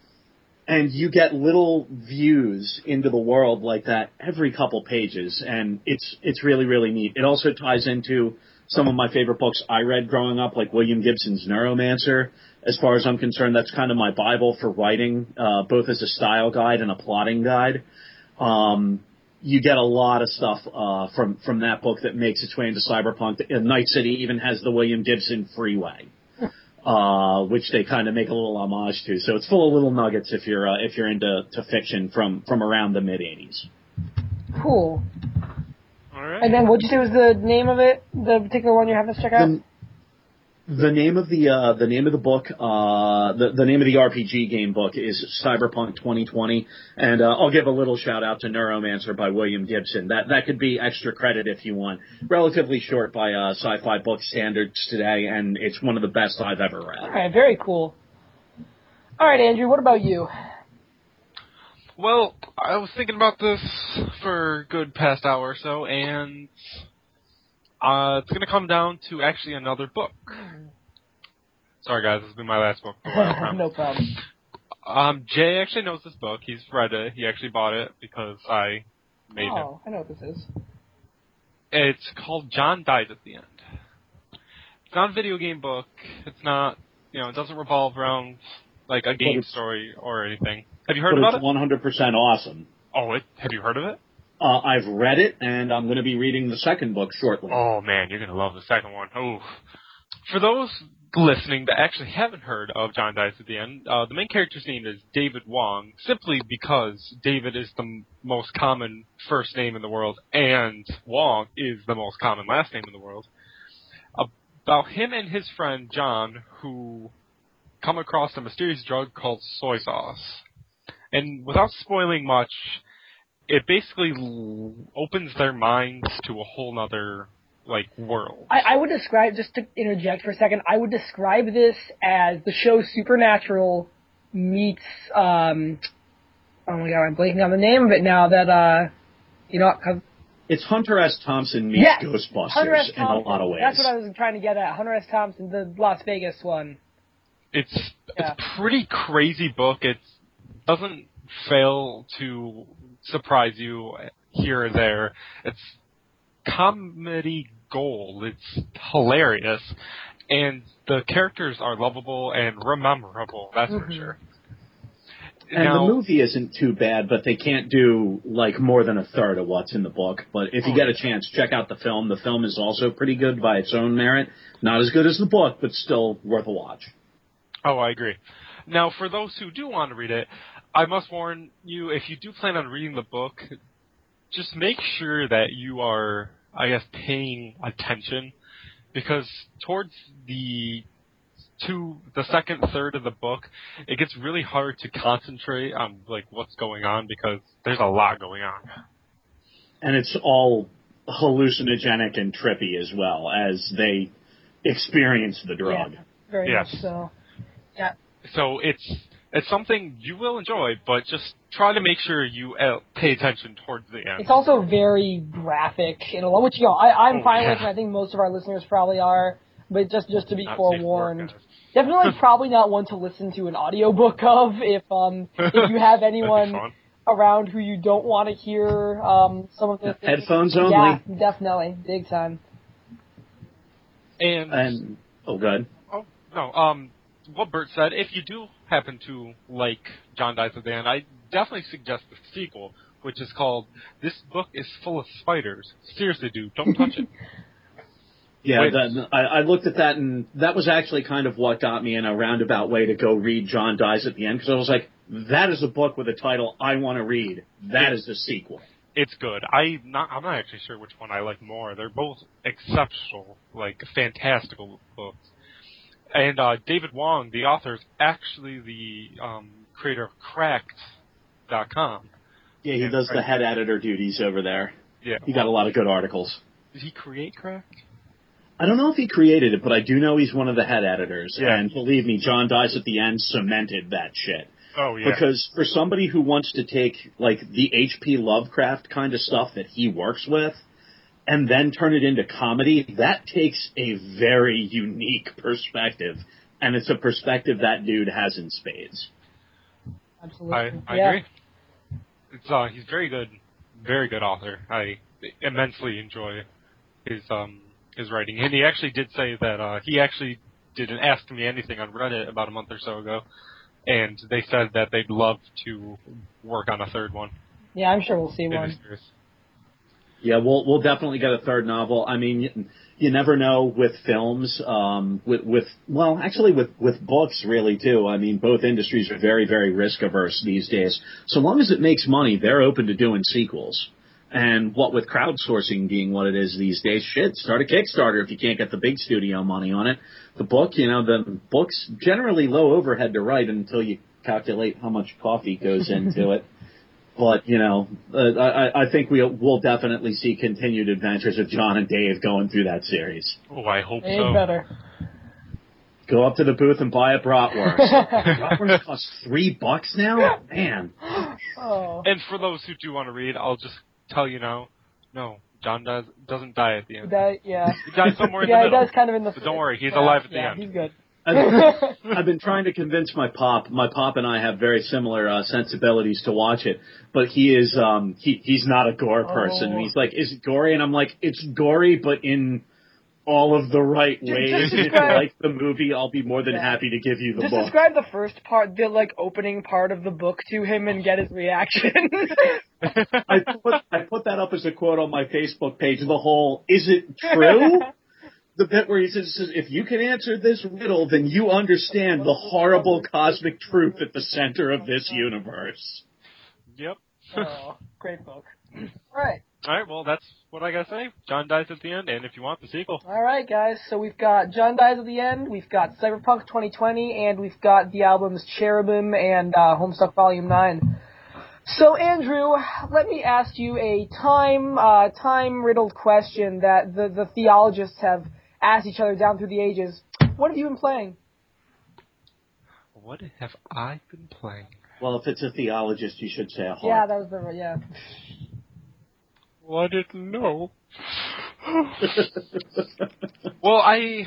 And you get little views into the world like that every couple pages, and it's it's really really neat. It also ties into some of my favorite books I read growing up, like William Gibson's Neuromancer. As far as I'm concerned, that's kind of my bible for writing, uh, both as a style guide and a plotting guide. Um, you get a lot of stuff uh, from from that book that makes its way into cyberpunk. Night City even has the William Gibson Freeway, uh, which they kind of make a little homage to. So it's full of little nuggets if you're uh, if you're into to fiction from from around the mid '80s. Cool. All right. And then what'd you say was the name of it? The particular one you're having us check out? The, the name of the uh, the name of the book, uh, the the name of the RPG game book is Cyberpunk 2020, and uh, I'll give a little shout out to Neuromancer by William Gibson. That that could be extra credit if you want. Relatively short by uh, sci-fi book standards today, and it's one of the best I've ever read. All right, very cool. All right, Andrew, what about you? Well, I was thinking about this for a good past hour or so, and uh, it's going to come down to actually another book. Sorry, guys, this will be my last book. For a while, no problem. Um, Jay actually knows this book. He's read it. He actually bought it because I made him. Oh, I know what this is. It's called John Dies at the End. It's not a video game book. It's not, you know, it doesn't revolve around like a game story or anything. Have you heard But about it's it? 100% awesome. Oh, it, have you heard of it? Uh, I've read it, and I'm going to be reading the second book shortly. Oh man, you're gonna love the second one. Oof. For those listening that actually haven't heard of John Dies at the End, uh, the main character's name is David Wong, simply because David is the m- most common first name in the world, and Wong is the most common last name in the world. About him and his friend John, who come across a mysterious drug called soy sauce. And without spoiling much, it basically l- opens their minds to a whole nother like world. I, I would describe, just to interject for a second, I would describe this as the show Supernatural meets, um, oh my god, I'm blanking on the name of it now that, uh, you know, 'cause It's Hunter S. Thompson meets Yeah, Ghostbusters Hunter S. in a lot of ways. That's what I was trying to get at. Hunter S. Thompson, the Las Vegas one. It's Yeah. it's a pretty crazy book. It doesn't fail to surprise you here or there. It's comedy gold. It's hilarious, and the characters are lovable and rememberable. That's for Mhm. sure. And Now- the movie isn't too bad, but they can't do like more than a third of what's in the book. But if you get a chance, check out the film. The film is also pretty good by its own merit. Not as good as the book, but still worth a watch. Oh, I agree. Now, for those who do want to read it, I must warn you: if you do plan on reading the book, just make sure that you are, I guess, paying attention, because towards the to the second third of the book, it gets really hard to concentrate on like what's going on because there's a lot going on. And it's all hallucinogenic and trippy as well as they experience the drug. Yeah, very Yes. much so. So it's it's something you will enjoy, but just try to make sure you uh, pay attention towards the end. It's also very graphic in a lot, which you know I, I'm Oh, fine yeah. with, and I think most of our listeners probably are. But just just to be Not safe work, forewarned, definitely probably not one to listen to an audiobook of if um if you have anyone around who you don't want to hear um some of the things. Headphones only. Yeah, definitely, big time. And, And oh, good. oh no, um, what Bert said, if you do happen to like John Dies at the End, I definitely suggest the sequel, which is called "This Book Is Full of Spiders." Seriously, dude, don't touch it. Yeah, Wait. that, I, I looked at that, and that was actually kind of what got me in a roundabout way to go read John Dies at the End, because I was like, that is a book with a title I want to read. That is the sequel. It's good. I not I'm not actually sure which one I like more. They're both exceptional, like fantastical books. And uh, David Wong, the author, is actually the um, creator of Cracked.com. Yeah, he Yeah, does the head editor duties over there. Yeah. He got a lot of good articles. Did he create Cracked? I don't know if he created it, but I do know he's one of the head editors. Yeah. And believe me, John Dies at the End cemented that shit. Oh yeah. Because for somebody who wants to take like the H.P. Lovecraft kind of stuff that he works with and then turn it into comedy, that takes a very unique perspective. And it's a perspective that dude has in spades. Absolutely. I, I yeah. agree. It's uh, he's very good, very good author. I immensely enjoy his um his writing, and he actually did say that uh, he actually didn't ask me anything on Reddit about a month or so ago, and they said that they'd love to work on a third one. Yeah, I'm sure we'll see one. series. Yeah, we'll we'll definitely get a third novel. I mean, you, you never know with films, um, with with well, actually with with books really too. I mean, both industries are very very risk averse these days. So long as it makes money, they're open to doing sequels. And what with crowdsourcing being what it is these days, shit, start a Kickstarter if you can't get the big studio money on it. The book, you know, the book's generally low overhead to write until you calculate how much coffee goes into it. But you know, uh, I, I think we'll we'll definitely see continued adventures of John and Dave going through that series. Oh, I hope Ain't so. better. Go up to the booth and buy a bratwurst. bratwurst costs three bucks now, man. oh. And for those who do want to read, I'll just tell you now, no, John does doesn't die at the end. That, yeah. He dies somewhere in the middle. yeah, he middle. does kind of in the. But don't worry, he's yeah, alive at the yeah, end. He's good. I've, I've been trying to convince my pop. My pop and I have very similar uh, sensibilities to watch it, but he is um he he's not a gore person. Oh. He's like, "Is it gory?" And I'm like, "It's gory, but in all of the right ways. If you like the movie, I'll be more than Yeah. happy to give you the Just book." describe the first part, the like opening part of the book to him and get his reaction. I put I put that up as a quote on my Facebook page. The whole "Is it true?" the bit where he says, says, "If you can answer this riddle, then you understand the horrible cosmic truth at the center of this universe." Yep. oh, great book. All right. All right, well, that's what I gotta say. John dies at the end, and if you want the sequel, All right, guys. So we've got John Dies at the End, we've got Cyberpunk 2020, and we've got the albums Cherubim and uh, Homestuck Volume 9. So, Andrew, let me ask you a time uh, time riddled question that the, the theologists have asked each other down through the ages. What have you been playing? what have I been playing? Well, if it's a theologist, you should say a harp. Yeah, that was the yeah. Well, I didn't know. well, I,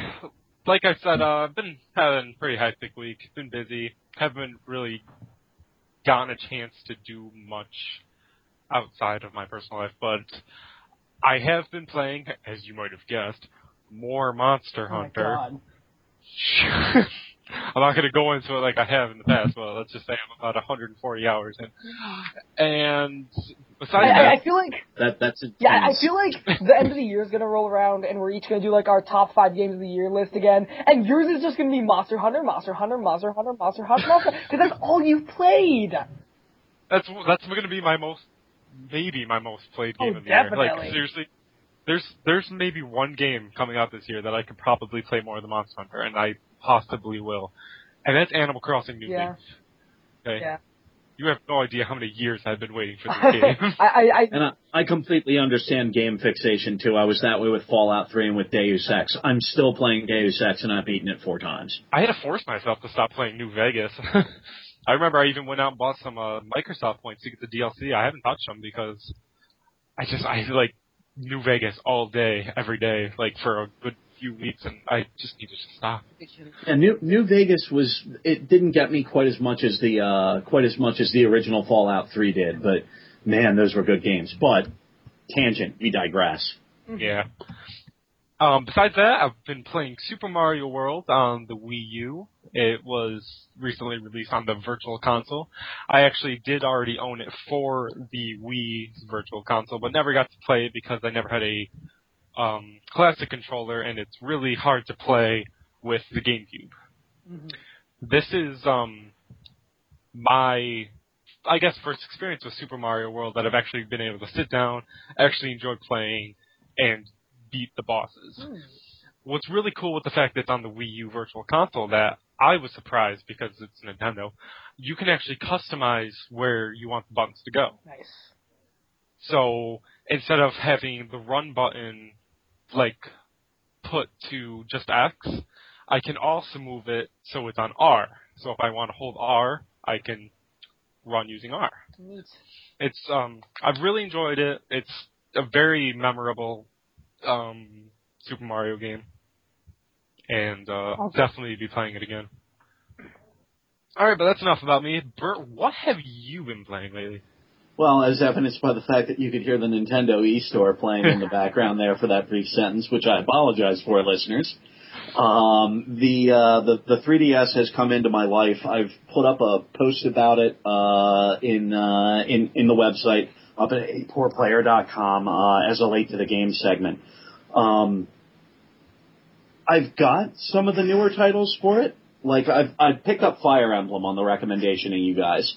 like I said, uh, I've been having a pretty hectic week. Been busy. Haven't really gotten a chance to do much outside of my personal life, but I have been playing, as you might have guessed, more Monster Oh Hunter. God. I'm not going to go into it like I have in the past, but let's just say I'm about 140 hours in. And besides I, that, I, I feel like that that's a Yeah, I feel like the end of the year is gonna roll around, and we're each gonna do like our top five games of the year list again, and yours is just gonna be Monster Hunter, Monster Hunter, Monster Hunter, Monster Hunter, Monster, because that's all you've played. That's that's going to be my most, maybe my most played oh, game Oh, of the year. Like seriously, there's there's maybe one game coming out this year that I could probably play more than Monster Hunter, and I possibly will, and that's Animal Crossing New Yeah. Leaf. Okay, Yeah. you have no idea how many years I've been waiting for this game. I, I, I, And I, I completely understand game fixation too. I was that way with Fallout 3 and with Deus Ex. I'm still playing Deus Ex and I've beaten it four times. I had to force myself to stop playing New Vegas. I remember I even went out and bought some uh, Microsoft points to get the DLC. I haven't touched them because I just I like New Vegas all day, every day, like for a good few weeks, and I just need to stop. Yeah, New New Vegas was it didn't get me quite as much as the uh quite as much as the original Fallout 3 did, but man, those were good games. But tangent, we digress. Yeah. Um, besides that, I've been playing Super Mario World on the Wii U. It was recently released on the Virtual Console. I actually did already own it for the Wii Virtual Console, but never got to play it because I never had a um, classic controller, and it's really hard to play with the GameCube. Mhm. This is um, my, I guess, first experience with Super Mario World that I've actually been able to sit down, actually enjoy playing, and beat the bosses. Hmm. What's really cool with the fact that it's on the Wii U Virtual Console that I was surprised because it's Nintendo, you can actually customize where you want the buttons to go. nice. So instead of having the run button like put to just X, I can also move it so it's on R. So if I want to hold R, I can run using R. Neat. It's um I've really enjoyed it. It's a very memorable um Super Mario game. And uh I'll definitely be playing it again. All right, but that's enough about me. Bert, what have you been playing lately? Well, as evidenced by the fact that you could hear the Nintendo eStore playing in the background there for that brief sentence, which I apologize for, listeners. Um, the, uh, the the 3DS has come into my life. I've put up a post about it uh, in uh, in in the website up at heypoorplayer.com uh, as a late to the game segment. Um, I've got some of the newer titles for it. Like I've I've picked up Fire Emblem on the recommendation of you guys,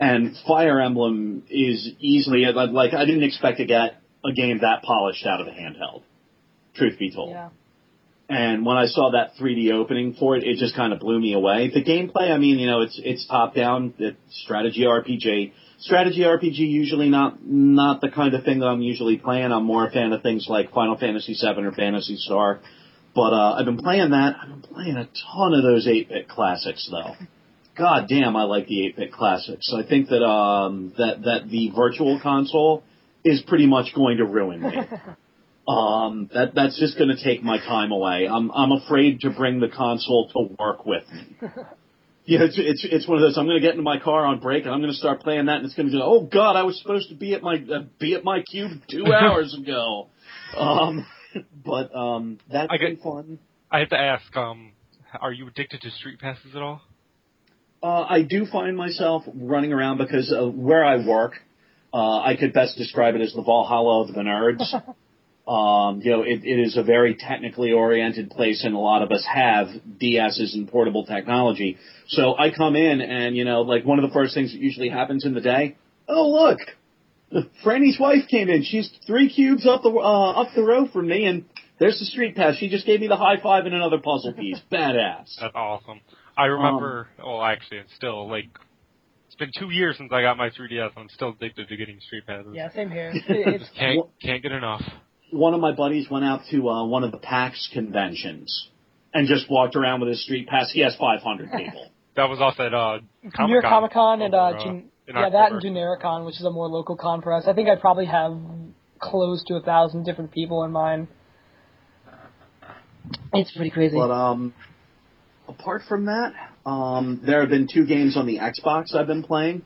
and Fire Emblem is easily like I didn't expect to get a game that polished out of a handheld. Truth be told. Yeah. And when I saw that 3D opening for it, it just kind of blew me away. The gameplay, I mean, you know, it's it's top down, it's strategy RPG. Strategy RPG usually not not the kind of thing that I'm usually playing. I'm more a fan of things like Final Fantasy VII or Phantasy Star. But uh, I've been playing that. I've been playing a ton of those 8-bit classics though. God damn, I like the 8-bit classics. So I think that um that that the virtual console is pretty much going to ruin me. Um, that that's just going to take my time away. I'm I'm afraid to bring the console to work with me. Yeah, it's it's it's one of those. I'm going to get into my car on break and I'm going to start playing that, and it's going to go. Oh God, I was supposed to be at my uh, be at my cube two hours ago. Um, but um, that's I been get- fun. I have to ask, um, are you addicted to street passes at all? Uh, I do find myself running around because uh, where I work, uh, I could best describe it as the Valhalla of the nerds. um, you know, it, it is a very technically oriented place, and a lot of us have DSs and portable technology. So I come in, and you know, like one of the first things that usually happens in the day. Oh look, Franny's wife came in. She's three cubes up the uh, up the row from me, and there's the street pass. She just gave me the high five and another puzzle piece. Badass. That's awesome. I remember. well, actually, it's still like it's been two years since I got my 3DS. I'm still addicted to getting street passes. Yeah, same here. It- It's Just can't can't get enough. One of my buddies went out to uh, one of the PAX conventions and just walked around with his street pass. He has 500 people. That was off at uh, New Comic York Comic Con and uh, over, Gen- in yeah, that and October. Genericon, which is a more local con for us. I think I probably have close to a thousand different people in mine. It's pretty crazy. But um, apart from that, um, there have been two games on the Xbox I've been playing.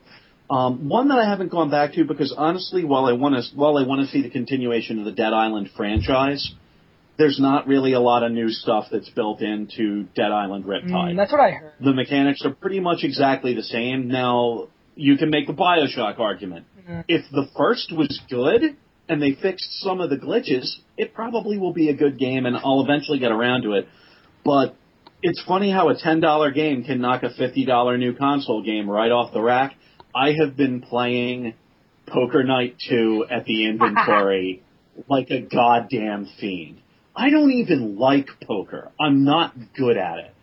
Um, one that I haven't gone back to because honestly, while I want to while I want to see the continuation of the Dead Island franchise, there's not really a lot of new stuff that's built into Dead Island Riptide. Mm, that's what I heard. the mechanics are pretty much exactly the same. Now, you can make the Bioshock argument. Mhm. If the first was good and they fixed some of the glitches, it probably will be a good game and I'll eventually get around to it. But it's funny how a $10 game can knock a $50 new console game right off the rack. I have been playing Poker Night 2 at the inventory like a goddamn fiend. I don't even like poker. I'm not good at it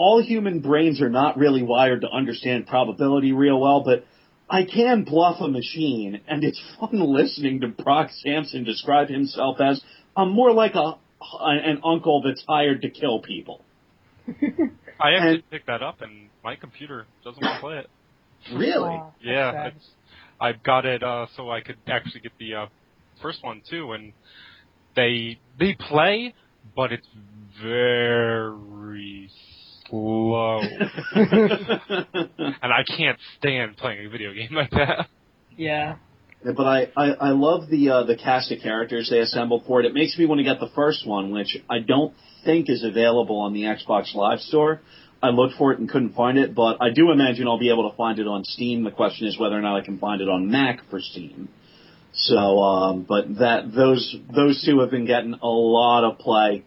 all human brains are not really wired to understand probability real well, but I can bluff a machine, and it's fun listening to Brock Samson describe himself as I'm more like a an uncle that's hired to kill people. I actually And- picked that up, and my computer doesn't want to play it. Really? Aw, that's Yeah, sad. it's, I got it uh, so I could actually get the uh, first one too, and they they play, but it's very slow, and I can't stand playing a video game like that. yeah. But I, I, I love the uh, the cast of characters they assembled for it. It makes me want to get the first one, which I don't think is available on the Xbox Live Store. I looked for it and couldn't find it, but I do imagine I'll be able to find it on Steam. The question is whether or not I can find it on Mac for Steam. So, um, but that those those two have been getting a lot of play,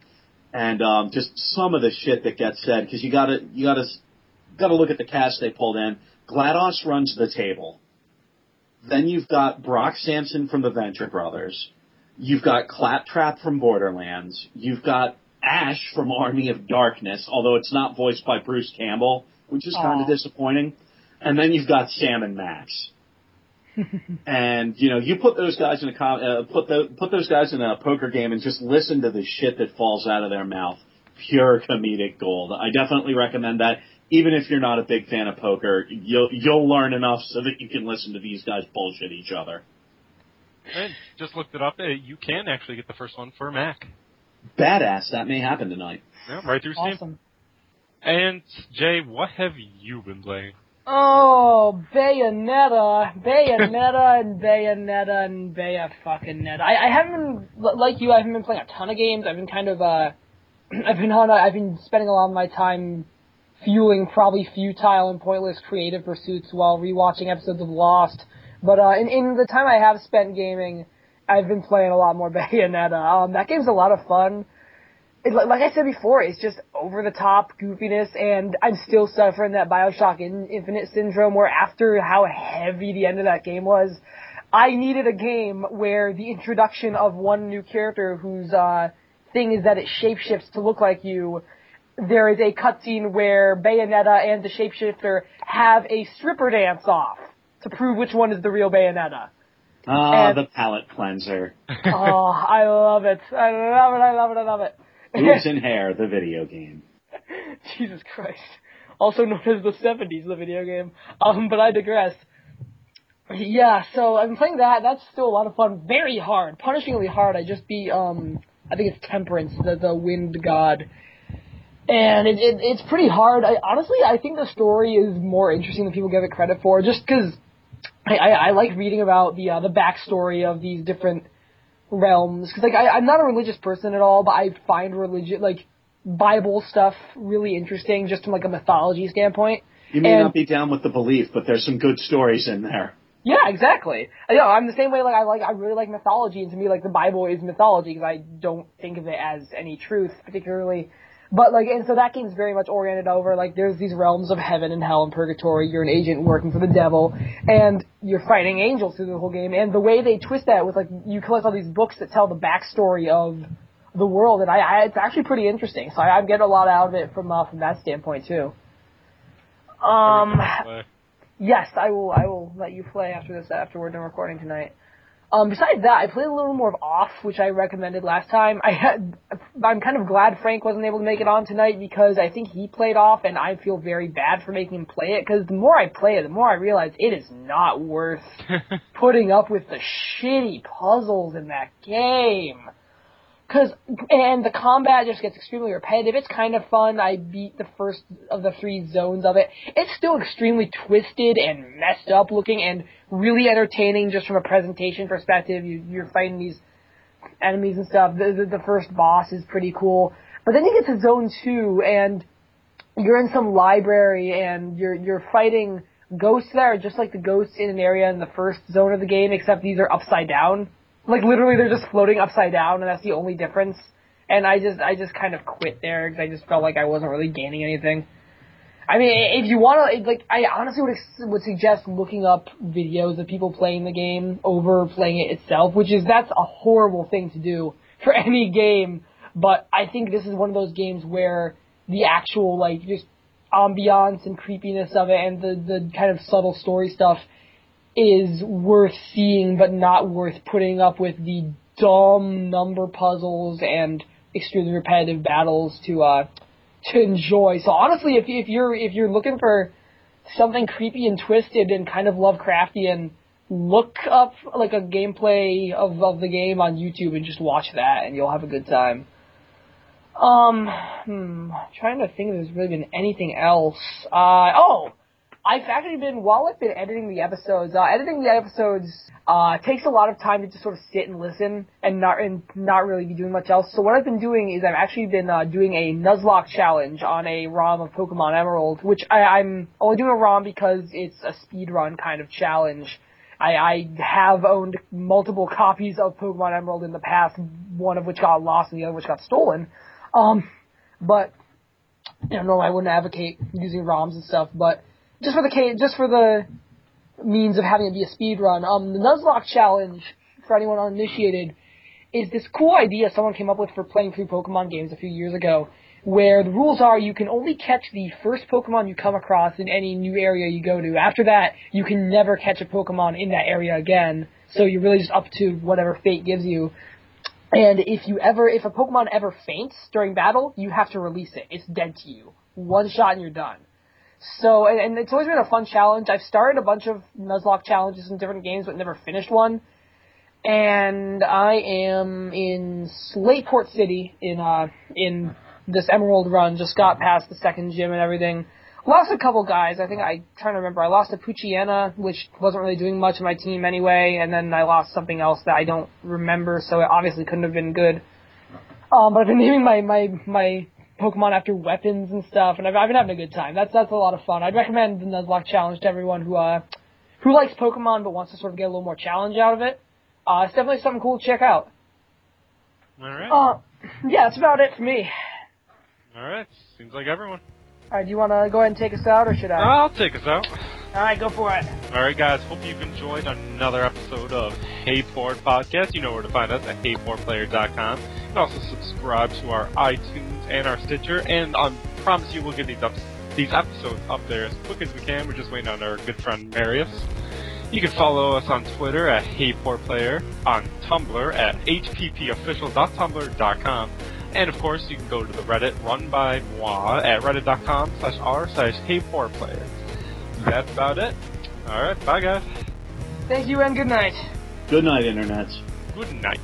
and um, just some of the shit that gets said because you gotta you gotta gotta look at the cast they pulled in. GLaDOS runs the table. Then you've got Brock Samson from the Venture Brothers. You've got Claptrap from Borderlands. You've got Ash from Army of Darkness, although it's not voiced by Bruce Campbell, which is kind of disappointing. And then you've got Sam and Max. and you know, you put those guys in a com- uh, put the, put those guys in a poker game and just listen to the shit that falls out of their mouth. Pure comedic gold. I definitely recommend that. Even if you're not a big fan of poker, you'll you'll learn enough so that you can listen to these guys bullshit each other. And just looked it up. uh, You can actually get the first one for Mac. Badass. That may happen tonight. Yeah, right through Steam. Awesome. And Jay, what have you been playing? Oh, Bayonetta, Bayonetta, and Bayonetta, and Bay fucking Netta. I, I haven't been like you. I haven't been playing a ton of games. I've been kind of uh, I've been on. A, I've been spending a lot of my time fueling probably futile and pointless creative pursuits while rewatching episodes of Lost. But uh, in in the time I have spent gaming, I've been playing a lot more Bayonetta. Um, that game's a lot of fun it, like I said before, it's just over the top goofiness, and I'm still suffering that Bioshock in, Infinite syndrome, where after how heavy the end of that game was, I needed a game where the introduction of one new character whose uh, thing is that it shapeshifts to look like you. There is a cutscene where Bayonetta and the shapeshifter have a stripper dance off to prove which one is the real Bayonetta. Ah, uh, the palate cleanser. oh, I love it. I love it. I love it. I love it. Boobs and Hair, the video game. Jesus Christ. Also known as the 70s, the video game. Um, but I digress. Yeah, so I'm playing that. That's still a lot of fun. Very hard. Punishingly hard. I just beat, um, I think it's Temperance, the, the wind god. And it, it, it's pretty hard. I, honestly, I think the story is more interesting than people give it credit for, just because I, I, I like reading about the uh, the backstory of these different realms because like I, I'm not a religious person at all, but I find religion like Bible stuff really interesting just from like a mythology standpoint. You may and, not be down with the belief, but there's some good stories in there. Yeah, exactly. I know I'm the same way. Like I like I really like mythology, and to me, like the Bible is mythology because I don't think of it as any truth particularly. But like, and so that game's very much oriented over like there's these realms of heaven and hell and purgatory. You're an agent working for the devil, and you're fighting angels through the whole game. And the way they twist that with like you collect all these books that tell the backstory of the world, and I, I it's actually pretty interesting. So I, I get a lot out of it from uh, from that standpoint too. Um, yes, I will. I will let you play after this after we're done recording tonight. Um, besides that, I played a little more of Off, which I recommended last time. I had, I'm kind of glad Frank wasn't able to make it on tonight because I think he played Off, and I feel very bad for making him play it. Because the more I play it, the more I realize it is not worth putting up with the shitty puzzles in that game. Cause, and the combat just gets extremely repetitive. It's kind of fun. I beat the first of the three zones of it. It's still extremely twisted and messed up looking and really entertaining just from a presentation perspective. You, you're fighting these enemies and stuff. The, the, the first boss is pretty cool. But then you get to zone two and you're in some library and you're, you're fighting ghosts there, just like the ghosts in an area in the first zone of the game, except these are upside down. Like literally, they're just floating upside down, and that's the only difference. And I just, I just kind of quit there because I just felt like I wasn't really gaining anything. I mean, if you want to, like, I honestly would would suggest looking up videos of people playing the game over playing it itself, which is that's a horrible thing to do for any game. But I think this is one of those games where the actual like just ambiance and creepiness of it and the the kind of subtle story stuff is worth seeing, but not worth putting up with the dumb number puzzles and extremely repetitive battles to uh to enjoy. So honestly, if if you're if you're looking for something creepy and twisted and kind of Lovecraftian, look up like a gameplay of of the game on YouTube and just watch that, and you'll have a good time. Um, hmm, trying to think if there's really been anything else. Uh, oh, I've actually been while I've been editing the episodes. Uh, editing the episodes uh, takes a lot of time to just sort of sit and listen and not and not really be doing much else. So what I've been doing is I've actually been uh, doing a Nuzlocke challenge on a ROM of Pokemon Emerald, which I, I'm only doing a ROM because it's a speed run kind of challenge. I, I have owned multiple copies of Pokemon Emerald in the past, one of which got lost and the other which got stolen. Um, but you know. I wouldn't advocate using ROMs and stuff, but just for the just for the means of having it be a speed run. Um, the Nuzlocke challenge for anyone uninitiated is this cool idea someone came up with for playing free Pokemon games a few years ago, where the rules are you can only catch the first Pokemon you come across in any new area you go to. After that, you can never catch a Pokemon in that area again. So you're really just up to whatever fate gives you. And if you ever, if a Pokemon ever faints during battle, you have to release it. It's dead to you. One shot and you're done. So, and, and, it's always been a fun challenge. I've started a bunch of Nuzlocke challenges in different games, but never finished one. And I am in Slateport City in uh in this Emerald run. Just got past the second gym and everything. Lost a couple guys. I think I trying to remember. I lost a Poochyena, which wasn't really doing much in my team anyway, and then I lost something else that I don't remember. So it obviously couldn't have been good. Um, but I've been naming my my my Pokemon after weapons and stuff, and I've, I've been having a good time. That's that's a lot of fun. I'd recommend the Nuzlocke challenge to everyone who uh who likes Pokemon but wants to sort of get a little more challenge out of it. Uh, it's definitely something cool to check out. All right. Uh, yeah, that's about it for me. All right. Seems like everyone. All right, do you want to go ahead and take us out, or should I? I'll take us out. All right, go for it. All right, guys. Hope you've enjoyed another episode of Hey Poor Podcast. You know where to find us at HeyPoorPlayer.com. You can also subscribe to our iTunes and our Stitcher. And I promise you, we'll get these up these episodes up there as quick as we can. We're just waiting on our good friend Marius. You can follow us on Twitter at HeyPoorPlayer, on Tumblr at hppofficial.tumblr.com, and of course, you can go to the Reddit run by moi at reddit.com slash r slash HeyPoorPlayer. That's about it. Alright, bye guys. Thank you and good night. Good night, internets. Good night.